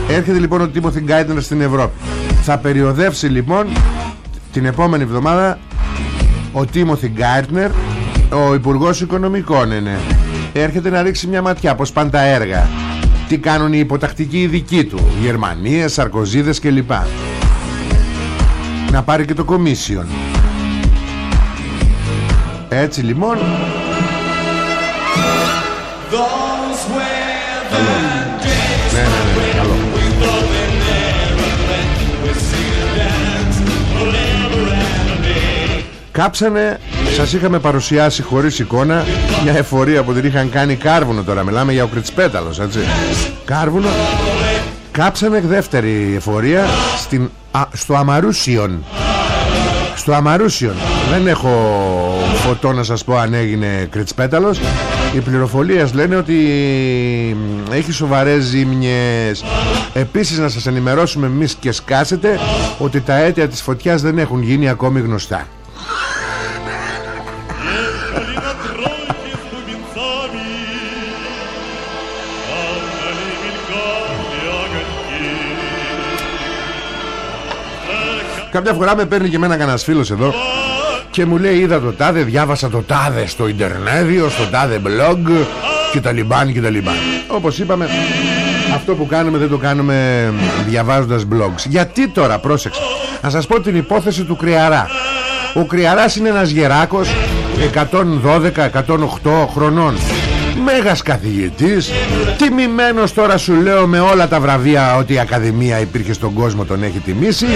Έρχεται λοιπόν ο Τίμωθη Γκάιτνερ στην Ευρώπη. Θα περιοδεύσει λοιπόν την επόμενη εβδομάδα ο Τίμωθη Γκάιτνερ ο Υπουργός Οικονομικών είναι έρχεται να ρίξει μια ματιά πως πάνε τα έργα. Τι κάνουν οι υποτακτικοί ειδικοί του Γερμανίες, Σαρκοζίδες κλπ. Να πάρει και το Commission. Έτσι λοιπόν. Ναι, ναι, ναι, καλό. Κάψανε, σας είχαμε παρουσιάσει χωρίς εικόνα Μια εφορία που την είχαν κάνει κάρβουνο τώρα. Μιλάμε για ο Κριτσπέταλος έτσι. Κάρβουνο. Κάψανε δεύτερη εφορία στην, στο Αμαρούσιον. Στο Αμαρούσιον. Δεν έχω φωτό να σας πω αν έγινε Κριτσπέταλος. Οι πληροφορίες λένε ότι έχει σοβαρές ζήμιες. Επίσης να σας ενημερώσουμε εμείς και σκάσετε Ότι τα αίτια της φωτιάς δεν έχουν γίνει ακόμη γνωστά Κάποια φορά με παίρνει και εμένα κανένας φίλος εδώ και μου λέει είδα το τάδε, διάβασα το τάδε στο ιντερνέδιο, στο τάδε blog και τα λιμπάν και τα λιμπάν. Όπως είπαμε, αυτό που κάνουμε δεν το κάνουμε διαβάζοντας blogs. Γιατί τώρα, πρόσεξε, να σας πω την υπόθεση του Κρυαρά. Ο Κρυαράς είναι ένας γεράκος 112-108 χρονών Μέγας καθηγητής Τιμημένος τώρα σου λέω με όλα τα βραβεία Ότι η Ακαδημία υπήρχε στον κόσμο τον έχει τιμήσει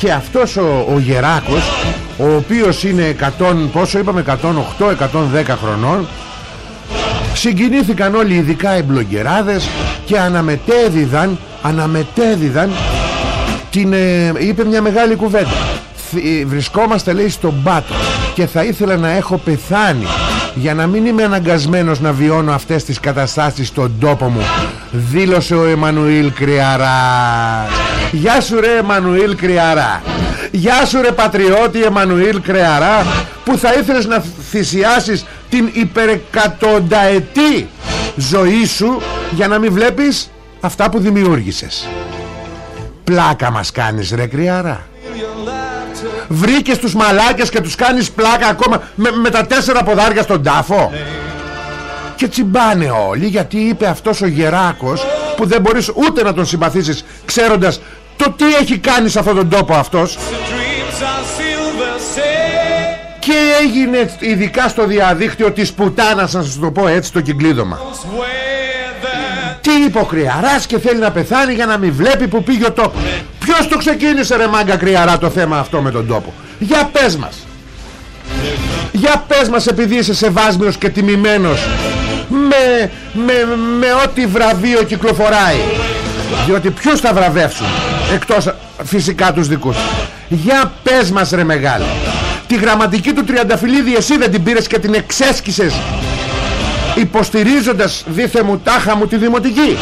και αυτός ο, ο Γεράκος ο οποίος είναι 100, πόσο είπαμε 108-110 χρονών συγκινήθηκαν όλοι ειδικά οι μπλογκεράδες και αναμετέδιδαν αναμετέδιδαν την, ε, είπε μια μεγάλη κουβέντα. Ε, βρισκόμαστε λέει στον πάτο και θα ήθελα να έχω πεθάνει για να μην είμαι αναγκασμένος να βιώνω αυτές τις καταστάσεις στον τόπο μου δήλωσε ο Εμμανουήλ Κρυαράς. Γεια σου ρε Εμμανουήλ Κρυαρά. Γεια σου ρε πατριώτη Εμμανουήλ Κρυαρά Που θα ήθελες να θυσιάσεις την υπερεκατονταετή ζωή σου Για να μην βλέπεις αυτά που δημιούργησες. Πλάκα μας κάνεις ρε Κρυαρά Βρήκες τους μαλάκες και τους κάνεις πλάκα ακόμα με, με τα τέσσερα ποδάρια στον τάφο; Και τσιμπάνε όλοι γιατί είπε αυτός ο Γεράκος Που δεν μπορείς ούτε να τον συμπαθήσεις Ξέροντας το τι έχει κάνει σε αυτόν τον τόπο αυτός. Και έγινε ειδικά στο διαδίκτυο της πουτάνας να σας το πω έτσι το κυκλίδωμα τι είπε ο Κρυαράς και θέλει να πεθάνει για να μην βλέπει που πήγε ο τόπος. Ποιος το ξεκίνησε ρε μάγκα Κρυαρά το θέμα αυτό με τον τόπο; Για πες μας. Για πες μας επειδή είσαι σεβάσμιος και τιμημένος Με, με, με ό,τι βραβείο κυκλοφοράει. Διότι ποιους θα βραβεύσουν Εκτός φυσικά τους δικούς. Για πες μας ρε μεγάλη Τη γραμματική του Τριανταφυλλίδη εσύ δεν την πήρες και την εξέσκησες Υποστηρίζοντας δίθε μου τάχα μου τη δημοτική.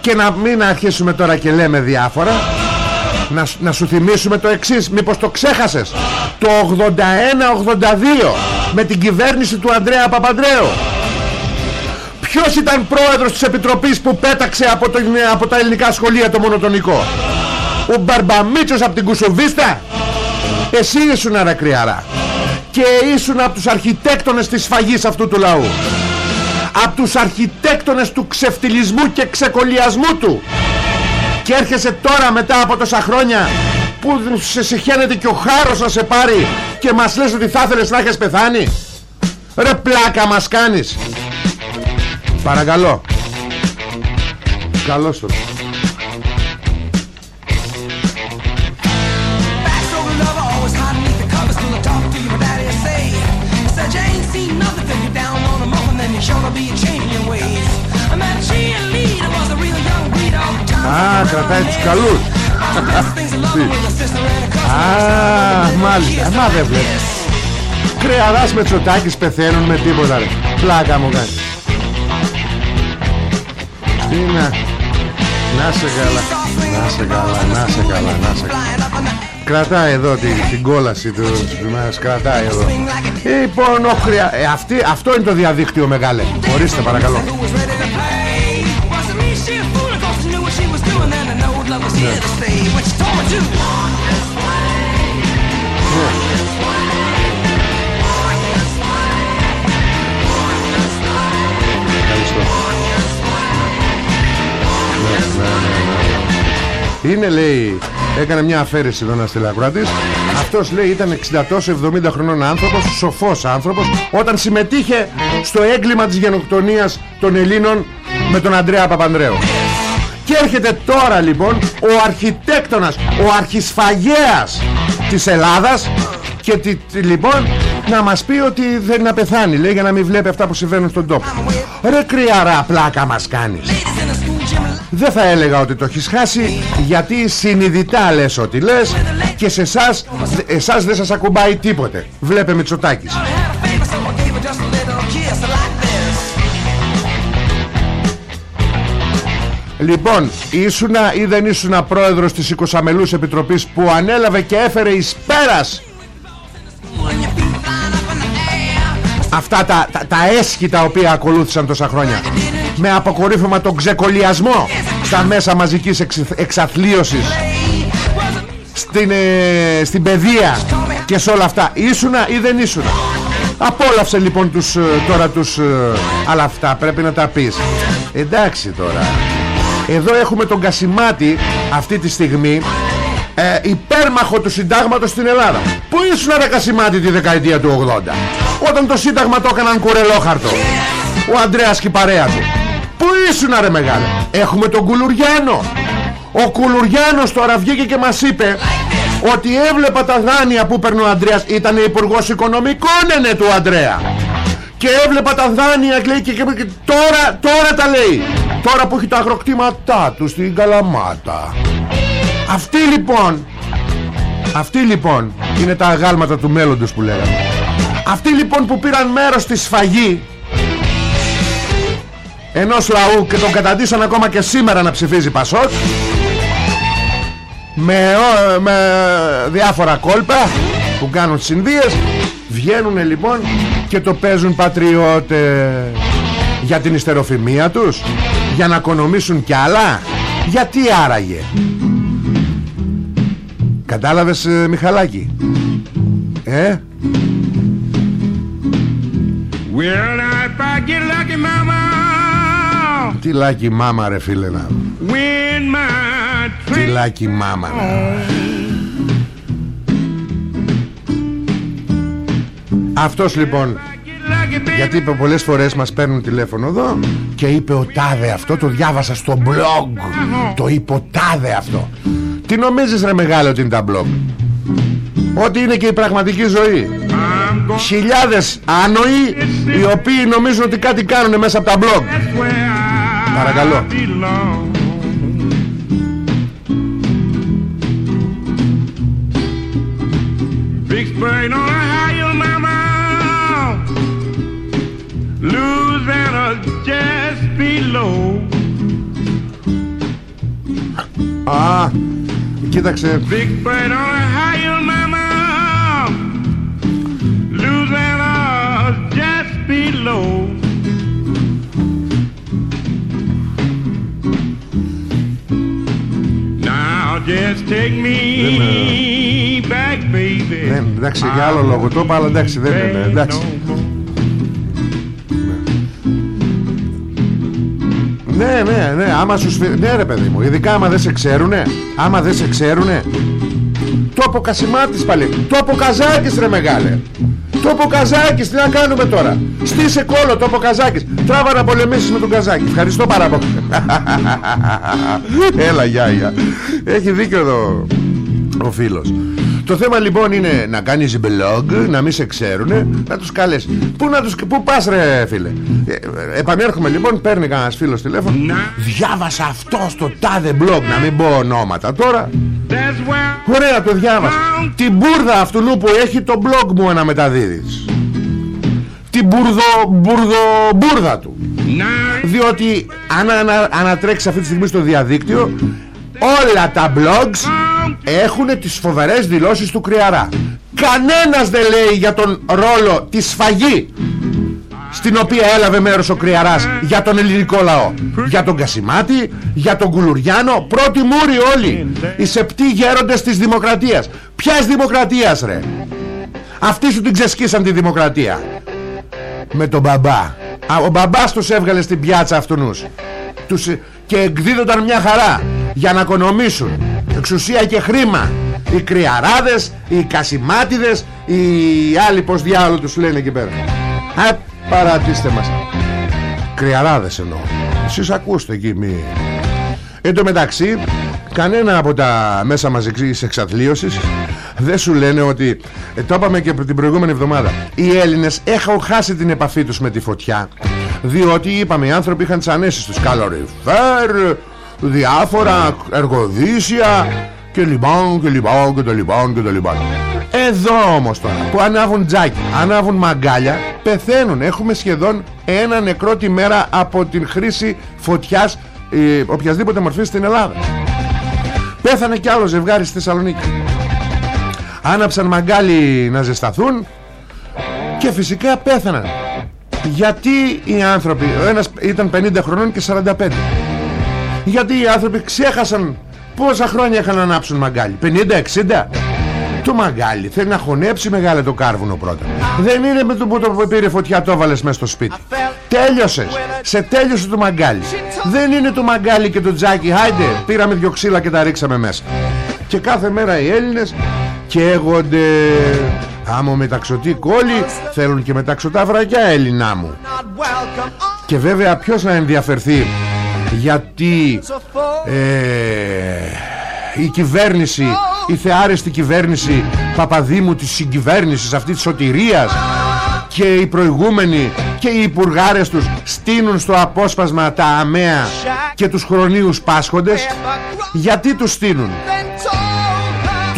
Και να μην αρχίσουμε τώρα και λέμε διάφορα να, να σου θυμίσουμε το εξής Μήπως το ξέχασες. Το 81-82 Με την κυβέρνηση του Ανδρέα Παπαντρέου Ποιος ήταν πρόεδρος της Επιτροπής που πέταξε από, το, από τα ελληνικά σχολεία το μονοτονικό; Ο Μπαρμπαμίτσος από την Κουσοβίστα Εσύ ήσουν αρακριάρα Και ήσουν από τους αρχιτέκτονες της σφαγής αυτού του λαού. Από τους αρχιτέκτονες του ξεφτυλισμού και ξεκολιασμού του. Και έρχεσαι τώρα μετά από τόσα χρόνια Που σε συχαίνεται και ο χάρος να σε πάρει Και μας λες ότι θα ήθελες να έχεις πεθάνει. Ρε πλάκα μας κάνεις. Παρακαλώ. Καλώς το Α, κρατάει τους καλούς. Α, μάλιστα. Μα δεν βλέπεις. Κρεαράς με τσοτάκης πεθαίνουν με τίποτα ρε. Πλάκα μου κάνεις. Τι να Να σε καλά. Να σε καλά, να σε καλά, να σε καλά. Κρατάει εδώ την, την κόλαση του Μας κρατάει εδώ. Λοιπόν, οχρια... ε, αυτή, αυτό είναι το διαδίκτυο μεγάλε. Ορίστε παρακαλώ. Ευχαριστώ. Ναι, ναι. Είναι λέει Έκανε μια αφαίρεση εδώ ένας τηλεακροατής Αυτός λέει ήταν 60 70 χρονών άνθρωπος Σοφός άνθρωπος Όταν συμμετείχε στο έγκλημα της γενοκτονίας Των Ελλήνων Με τον Αντρέα Παπανδρέου. Και έρχεται τώρα λοιπόν Ο αρχιτέκτονας Ο αρχισφαγέας της Ελλάδας Και τι, τι, λοιπόν να μας πει ότι δεν να πεθάνει λέει για να μην βλέπει αυτά που συμβαίνουν στον τόπο. Ρε κρυαρά πλάκα μας κάνεις δεν θα έλεγα ότι το έχεις χάσει γιατί συνειδητά λες ότι λες και σε εσάς, εσάς δεν σας ακουμπάει τίποτε. Βλέπε Μητσοτάκης. Λοιπόν, ήσουνα ή δεν ήσουνα πρόεδρος της 20 μελούς επιτροπής που ανέλαβε και έφερε εις πέρας αυτά τα, τα, τα έσχη τα οποία ακολούθησαν τόσα χρόνια με αποκορύφωμα τον ξεκολιασμό στα μέσα μαζικής εξ, εξαθλίωσης. Στην, ε, στην παιδεία και σε όλα αυτά. Ήσουνα ή δεν ήσουνα; Απόλαυσε λοιπόν τους, ε, τώρα τους ε, αλλά αυτά πρέπει να τα πεις. Εντάξει τώρα. Εδώ έχουμε τον Κασιμάτη αυτή τη στιγμή ε, υπέρμαχο του συντάγματος στην Ελλάδα. Πού ήσουν ρε Κασιμάτη τη δεκαετία του 80 Όταν το σύνταγμα το έκαναν κουρελόχαρτο. Ο Ανδρέας και η παρέα του Πού ήσουν ρε μεγάλε; Έχουμε τον Κουλουριάνο. Ο Κουλουριάνος τώρα βγήκε και μας είπε Ότι έβλεπα τα δάνεια που παίρνει ο Ανδρέας. Ήταν υπουργός οικονομικών ναι, ναι του Ανδρέα. Και έβλεπα τα δάνεια λέει, και, και, και, τώρα, τώρα τα λέει. Τώρα που έχει τα αγροκτήματά του στην Καλαμάτα. Αυτοί λοιπόν Αυτοί λοιπόν Είναι τα αγάλματα του μέλλοντος που λέγαμε. Αυτοί λοιπόν που πήραν μέρος στη σφαγή Ενός λαού και τον καταντήσαν ακόμα και σήμερα να ψηφίζει Πασόκ. Με, με διάφορα κόλπα που κάνουν συνδύες. Βγαίνουν λοιπόν και το παίζουν πατριώτες. Για την ιστεροφημία τους για να οικονομήσουν κι άλλα. Γιατί άραγε; Κατάλαβες ε, Μιχαλάκη; Ε; Well, I get lucky, mama. Τι λάκι μάμα ρε φίλε να. Τι λάκι μάμα να. Αυτός λοιπόν γιατί είπε πολλές φορές μας παίρνουν τηλέφωνο εδώ Και είπε ο τάδε αυτό Το διάβασα στο blog. Το είπε ο τάδε αυτό. Τι νομίζεις ρε μεγάλο ότι είναι τα blog; Ότι είναι και η πραγματική ζωή. Χιλιάδες άνοοι Οι οποίοι νομίζουν ότι κάτι κάνουν μέσα από τα blog Παρακαλώ. Φίξπερ να είναι. Λύσταντανταν. Λύσταν. Α. Κοίταξε. Φίξπερ να είναι. Take me back, baby. Δεν, εντάξει, για άλλο λόγο. Το είπα, αλλά εντάξει, δεν είναι, εντάξει. Ναι, ναι, ναι, άμα σου σφυ... Ναι ρε παιδί μου, ειδικά άμα δεν σε ξέρουνε Άμα δεν σε ξέρουνε. Τόπο Κασιμάτης πάλι Τόπο Καζάκης ρε μεγάλε. Τόπο Καζάκης, τι να κάνουμε τώρα. Στήσε κόλο Τόπο Καζάκης. Τράβα να πολεμήσεις με τον Καζάκη. Ευχαριστώ πάρα πολύ Έλα γεια γεια Έχει δίκιο εδώ ο φίλος το θέμα λοιπόν είναι να κάνεις blog, να μην σε ξέρουνε, να τους καλέσει. Πού, να τους, πού πας ρε φίλε; Ε, επανέρχομαι λοιπόν, παίρνει κανένας φίλος τηλέφωνο. Διάβασα αυτό στο τάδε blog, να μην πω ονόματα τώρα. Ωραία το διάβασα. Την μπουρδα αυτού που έχει το blog μου να μεταδίδεις. την μπουρδο, μπουρδο, μπουρδα του διότι αν ανα, ανατρέξεις αυτή τη στιγμή στο διαδίκτυο όλα τα blogs έχουν τις φοβερές δηλώσεις του Κρυαρά. Κανένας δεν λέει για τον ρόλο της σφαγή στην οποία έλαβε μέρος ο Κρυαράς για τον ελληνικό λαό. Για τον Κασιμάτη, για τον Κουλουριάνο πρώτοι μούροι όλοι. Οι σεπτοί γέροντες της δημοκρατίας. Ποιας δημοκρατίας ρε; Αυτοί σου την ξεσκίσαν τη δημοκρατία. Με τον μπαμπά ο μπαμπάς τους έβγαλε στην πιάτσα αυτούς. Τους, και εκδίδονταν μια χαρά για να οικονομήσουν εξουσία και χρήμα. Οι κρυαράδες, οι κασιμάτιδες οι άλλοι πως διάλογο τους λένε εκεί πέρα. Α, παρατήστε μας. Κρυαράδες εννοώ. Εσείς ακούστε εκεί μη Εν τω μεταξύ κανένα από τα μέσα μαζικής εξαθλίωσης δεν σου λένε ότι ε, το είπαμε και την προηγούμενη εβδομάδα οι Έλληνες έχουν χάσει την επαφή τους με τη φωτιά. Διότι είπαμε οι άνθρωποι είχαν τις ανέσεις τους. Καλοριφέρ διάφορα εργοδίσια και λοιπόν και λοιπόν και το λοιπόν και το λοιπόν εδώ όμως τώρα που ανάβουν τζάκι ανάβουν μαγκάλια πεθαίνουν. Έχουμε σχεδόν ένα νεκρό τη μέρα από την χρήση φωτιάς ε, οποιασδήποτε μορφής στην Ελλάδα. Πέθανε κι άλλο ζευγάρι στη Θεσσαλονίκη άναψαν μαγκάλι να ζεσταθούν και φυσικά πέθαναν. Γιατί οι άνθρωποι ο ένας ήταν 50 χρονών και 45 γιατί οι άνθρωποι ξέχασαν πόσα χρόνια είχαν να ανάψουν μαγκάλι. 50-60 το μαγκάλι θέλει να χωνέψει μεγάλο το κάρβουνο πρώτα. Δεν είναι με το που το πήρε φωτιά το έβαλες μέσα στο σπίτι. Τέλειωσες. Σε τέλειωσε το μαγκάλι. Δεν είναι το μαγκάλι και το τζάκι. Χάιντε πήραμε δυο ξύλα και τα ρίξαμε μέσα. Και κάθε μέρα οι Έλληνες καίγονται. Άμα μεταξωτή κόλλη θέλουν και μεταξωτά βραγιά Έλληνά μου. Και βέβαια ποιος να ενδιαφερθεί Γιατί ε, η κυβέρνηση Η θεάρεστη κυβέρνηση Παπαδήμου της συγκυβέρνησης Αυτή της σωτηρίας Και οι προηγούμενοι και οι υπουργάρες τους Στείνουν στο απόσπασμα τα αμαία Και τους χρονίους πάσχοντες Γιατί τους στείνουν;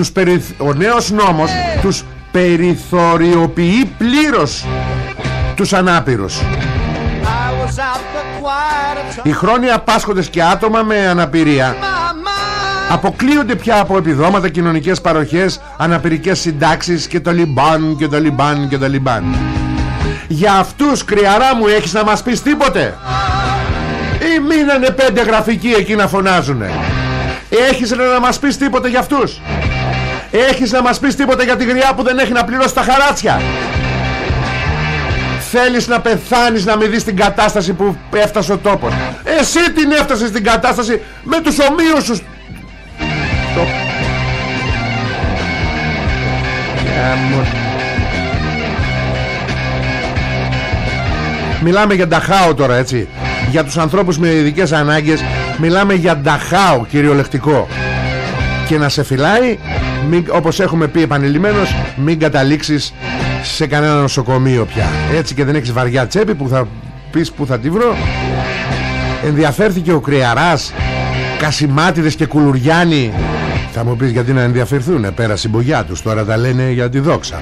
Τους Ο νέος νόμος τους περιθωριοποιεί πλήρως τους ανάπηρους οι χρόνια πάσχοντες και άτομα με αναπηρία αποκλείονται πια από επιδόματα, κοινωνικές παροχές, αναπηρικές συντάξεις και το λιμπάν και το λιμπάν και το λιμπάν. Για αυτούς κρυαρά μου έχεις να μας πεις τίποτε; Ή μείνανε πέντε γραφικοί εκεί να φωνάζουνε; Έχεις να μας πεις τίποτε για αυτούς; Έχεις να μας πεις τίποτα για τη γριά που δεν έχει να πληρώσει τα χαράτσια; Θέλεις να πεθάνεις να μην δεις την κατάσταση που έφτασε ο τόπος. Εσύ την έφτασες στην κατάσταση με τους ομοίους σου. Μιλάμε για νταχάο τώρα έτσι. Για τους ανθρώπους με ειδικές ανάγκες Μιλάμε για νταχάο κυριολεκτικό Και να σε φυλάει. Μην, όπως έχουμε πει επανειλημμένως μην καταλήξεις σε κανένα νοσοκομείο πια. Έτσι και δεν έχεις βαριά τσέπη που θα πεις που θα τη βρω. Ενδιαφέρθηκε ο Κρεαράς Κασιμάτιδες και Κουλουριάνοι θα μου πεις γιατί να ενδιαφερθούν πέρα συμπογιά τους τώρα τα λένε για τη δόξα.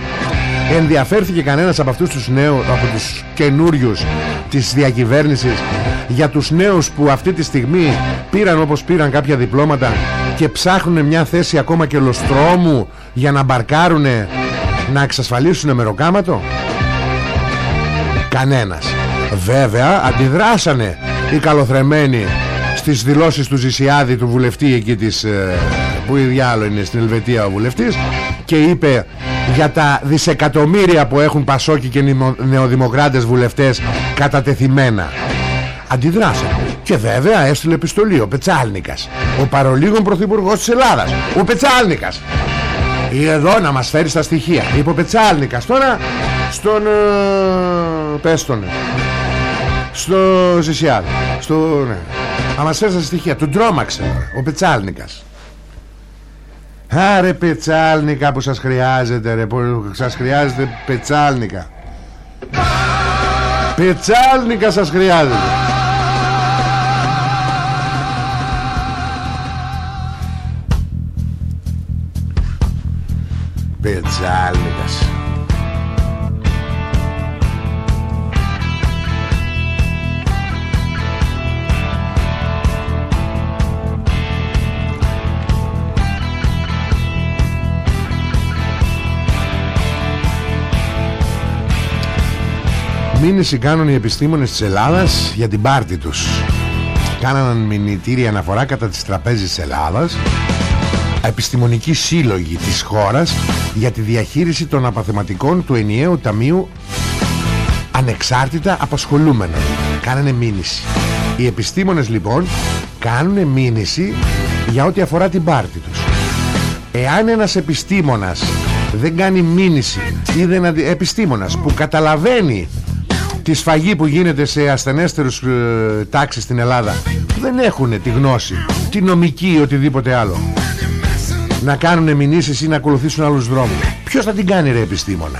Ενδιαφέρθηκε κανένας από αυτούς τους νέους από τους καινούριους της διακυβέρνησης για τους νέους που αυτή τη στιγμή πήραν όπως πήραν κάποια διπλώματα και ψάχνουν μια θέση ακόμα και λοστρόμου για να μπαρκάρουν να εξασφαλίσουν μεροκάματο; Κανένας. Βέβαια αντιδράσανε οι καλοθρεμένοι στις δηλώσεις του Ζησιάδη του βουλευτή εκεί της ε, που η διάλο είναι στην Ελβετία ο βουλευτής και είπε για τα δισεκατομμύρια που έχουν Πασόκοι και νεοδημοκράτες βουλευτές κατατεθειμένα. Αντιδράσανε και βέβαια έστειλε επιστολή ο Πετσάλνικας Ο παρολίγων πρωθυπουργός της Ελλάδας Ο Πετσάλνικας. Εδώ να μας φέρει στα στοιχεία Είπε ο Πετσάλνικας. Τώρα Στον ε, Πες τον Στο Ζησιάδη Στο ναι. Να μας φέρει στα στοιχεία Τον τρόμαξε ο Πετσάλνικας. Άρε Πετσάλνικα που σας χρειάζεται ρε Που σας χρειάζεται Πετσάλνικα. Πετσάλνικα σας χρειάζεται πετζάλιδας Μήνυση κάνουν οι επιστήμονες της Ελλάδας για την πάρτη τους. Κάναν μηνυτήρια αναφορά κατά τις τραπέζες της Ελλάδας. Επιστημονική σύλλογη της χώρας για τη διαχείριση των απαθεματικών του ενιαίου ταμείου ανεξάρτητα απασχολούμενων. Κάνανε μήνυση. Οι επιστήμονες λοιπόν κάνουν μήνυση για ό,τι αφορά την πάρτη τους. Εάν ένας επιστήμονας δεν κάνει μήνυση ή δεν επιστήμονας που καταλαβαίνει τη σφαγή που γίνεται σε ασθενέστερους ε, τάξεις στην Ελλάδα που δεν έχουν τη γνώση, τη νομική ή οτιδήποτε άλλο να κάνουν μηνύσεις ή να ακολουθήσουν άλλους δρόμους. Ποιος θα την κάνει ρε επιστήμονα;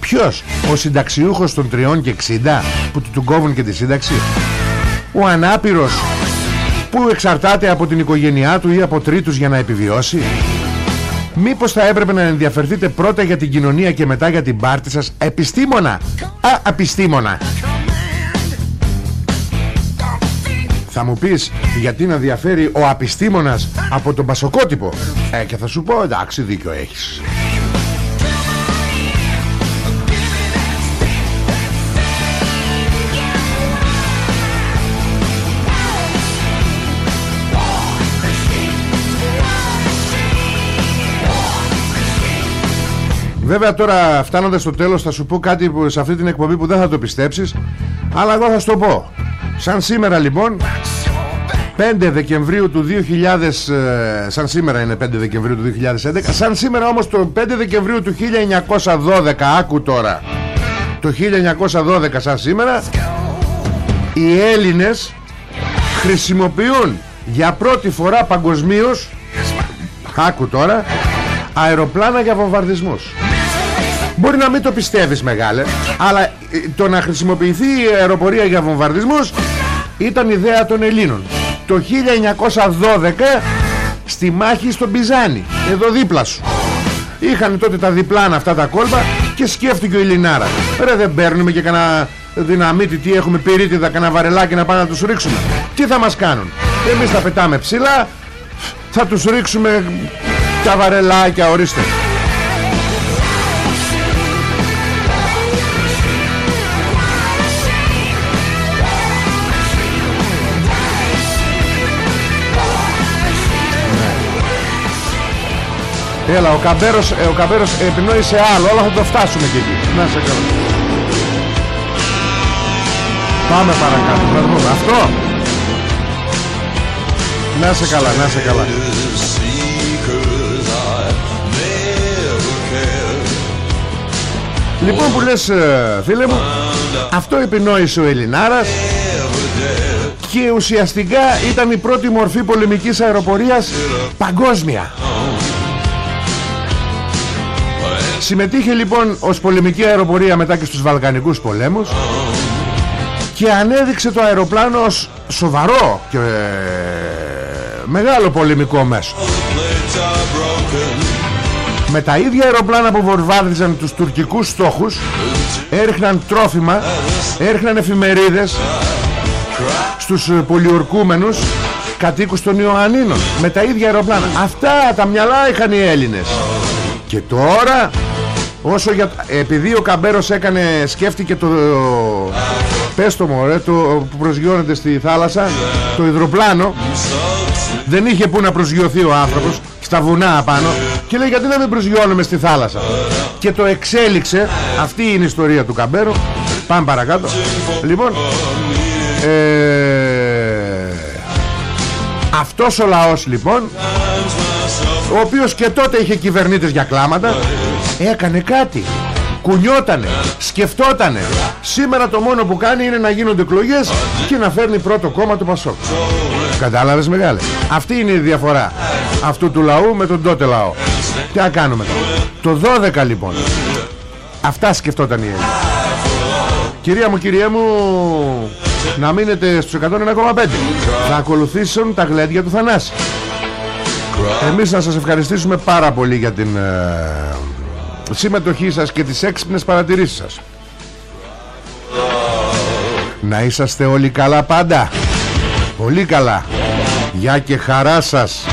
Ποιος; Ο συνταξιούχος των 3 και 60 που του, του κόβουν και τη σύνταξη; Ο ανάπηρος που εξαρτάται από την οικογένειά του ή από τρίτους για να επιβιώσει; Μήπως θα έπρεπε να ενδιαφερθείτε πρώτα για την κοινωνία και μετά για την πάρτη σας; Επιστήμονα! Α, απιστήμονα Θα μου πεις γιατί να διαφέρει ο απιστήμονας από τον πασοκότυπο. Ε και θα σου πω εντάξει δίκιο έχεις. Βέβαια τώρα φτάνοντας στο τέλος θα σου πω κάτι που, σε αυτή την εκπομπή που δεν θα το πιστέψεις Αλλά εγώ θα σου το πω Σαν σήμερα λοιπόν 5 Δεκεμβρίου του 2000 ε, Σαν σήμερα είναι 5 Δεκεμβρίου του 2011 Σαν σήμερα όμως το 5 Δεκεμβρίου του 1912 Άκου τώρα Το 1912 σαν σήμερα Οι Έλληνες Χρησιμοποιούν Για πρώτη φορά παγκοσμίως Άκου τώρα Αεροπλάνα για βομβαρδισμούς. Μπορεί να μην το πιστεύεις μεγάλε Αλλά ε, το να χρησιμοποιηθεί η αεροπορία για βομβαρδισμούς Ήταν ιδέα των Ελλήνων. Το 1912 Στη μάχη στο Μπιζάνι Εδώ δίπλα σου. Είχαν τότε τα διπλάνα αυτά τα κόλπα Και σκέφτηκε ο Ελληνάρα. Ρε δεν παίρνουμε και κανένα δυναμίτη Τι έχουμε πυρίτιδα, κανένα βαρελάκι να πάνε να τους ρίξουμε. Τι θα μας κάνουν; Εμείς θα πετάμε ψηλά Θα τους ρίξουμε τα βαρελάκια ορίστε Έλα, ο Καμπέρος, ε, ο Καμπέρος επινοεί σε άλλο, αλλά θα το φτάσουμε και εκεί. Να σε καλά. Πάμε παρακάτω, να δούμε. Αυτό. Να σε καλά, να σε καλά. Λοιπόν που λες ε, φίλε μου Αυτό επινόησε ο Ελληνάρας Και ουσιαστικά ήταν η πρώτη μορφή πολεμικής αεροπορίας Παγκόσμια Συμμετείχε λοιπόν ως πολεμική αεροπορία μετά και στους Βαλκανικούς πολέμους και ανέδειξε το αεροπλάνο ως σοβαρό και μεγάλο πολεμικό μέσο. Με τα ίδια αεροπλάνα που βορβάδιζαν τους τουρκικούς στόχους έριχναν τρόφιμα, έριχναν εφημερίδες στους πολιορκούμενους κατοίκους των Ιωαννίνων με τα ίδια αεροπλάνα. Αυτά τα μυαλά είχαν οι Έλληνες. Και τώρα Όσο για... Επειδή ο Καμπέρος έκανε Σκέφτηκε το Πες το μωρέ το, Που προσγειώνεται στη θάλασσα Το υδροπλάνο Δεν είχε που να προσγειωθεί ο άνθρωπος Στα βουνά απάνω Και λέει γιατί δεν με προσγειώνουμε στη θάλασσα; Και το εξέλιξε. Αυτή είναι η ιστορία του Καμπέρου. Πάμε παρακάτω. Λοιπόν ε, Αυτός ο λαός λοιπόν Ο οποίος και τότε είχε κυβερνήτες για κλάματα Έκανε κάτι. Κουνιότανε, σκεφτότανε. Σήμερα το μόνο που κάνει είναι να γίνονται εκλογές Και να φέρνει πρώτο κόμμα του Πασόκ. Κατάλαβες μεγάλε; Αυτή είναι η διαφορά Αυτού του λαού με τον τότε λαό. Τι να κάνουμε τώρα; Το 12 λοιπόν. Αυτά σκεφτόταν οι Έλληνες. Κυρία μου, κυρία μου Να μείνετε στους 101,5 Θα ακολουθήσουν τα γλέντια του Θανάση. Εμείς να σας ευχαριστήσουμε πάρα πολύ για την ε, συμμετοχή σας και τις έξυπνες παρατηρήσεις σας. Να είσαστε όλοι καλά πάντα. Πολύ καλά. Γεια και χαρά σας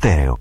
Ραδιόαρτα 101,5 FM Στέρεο.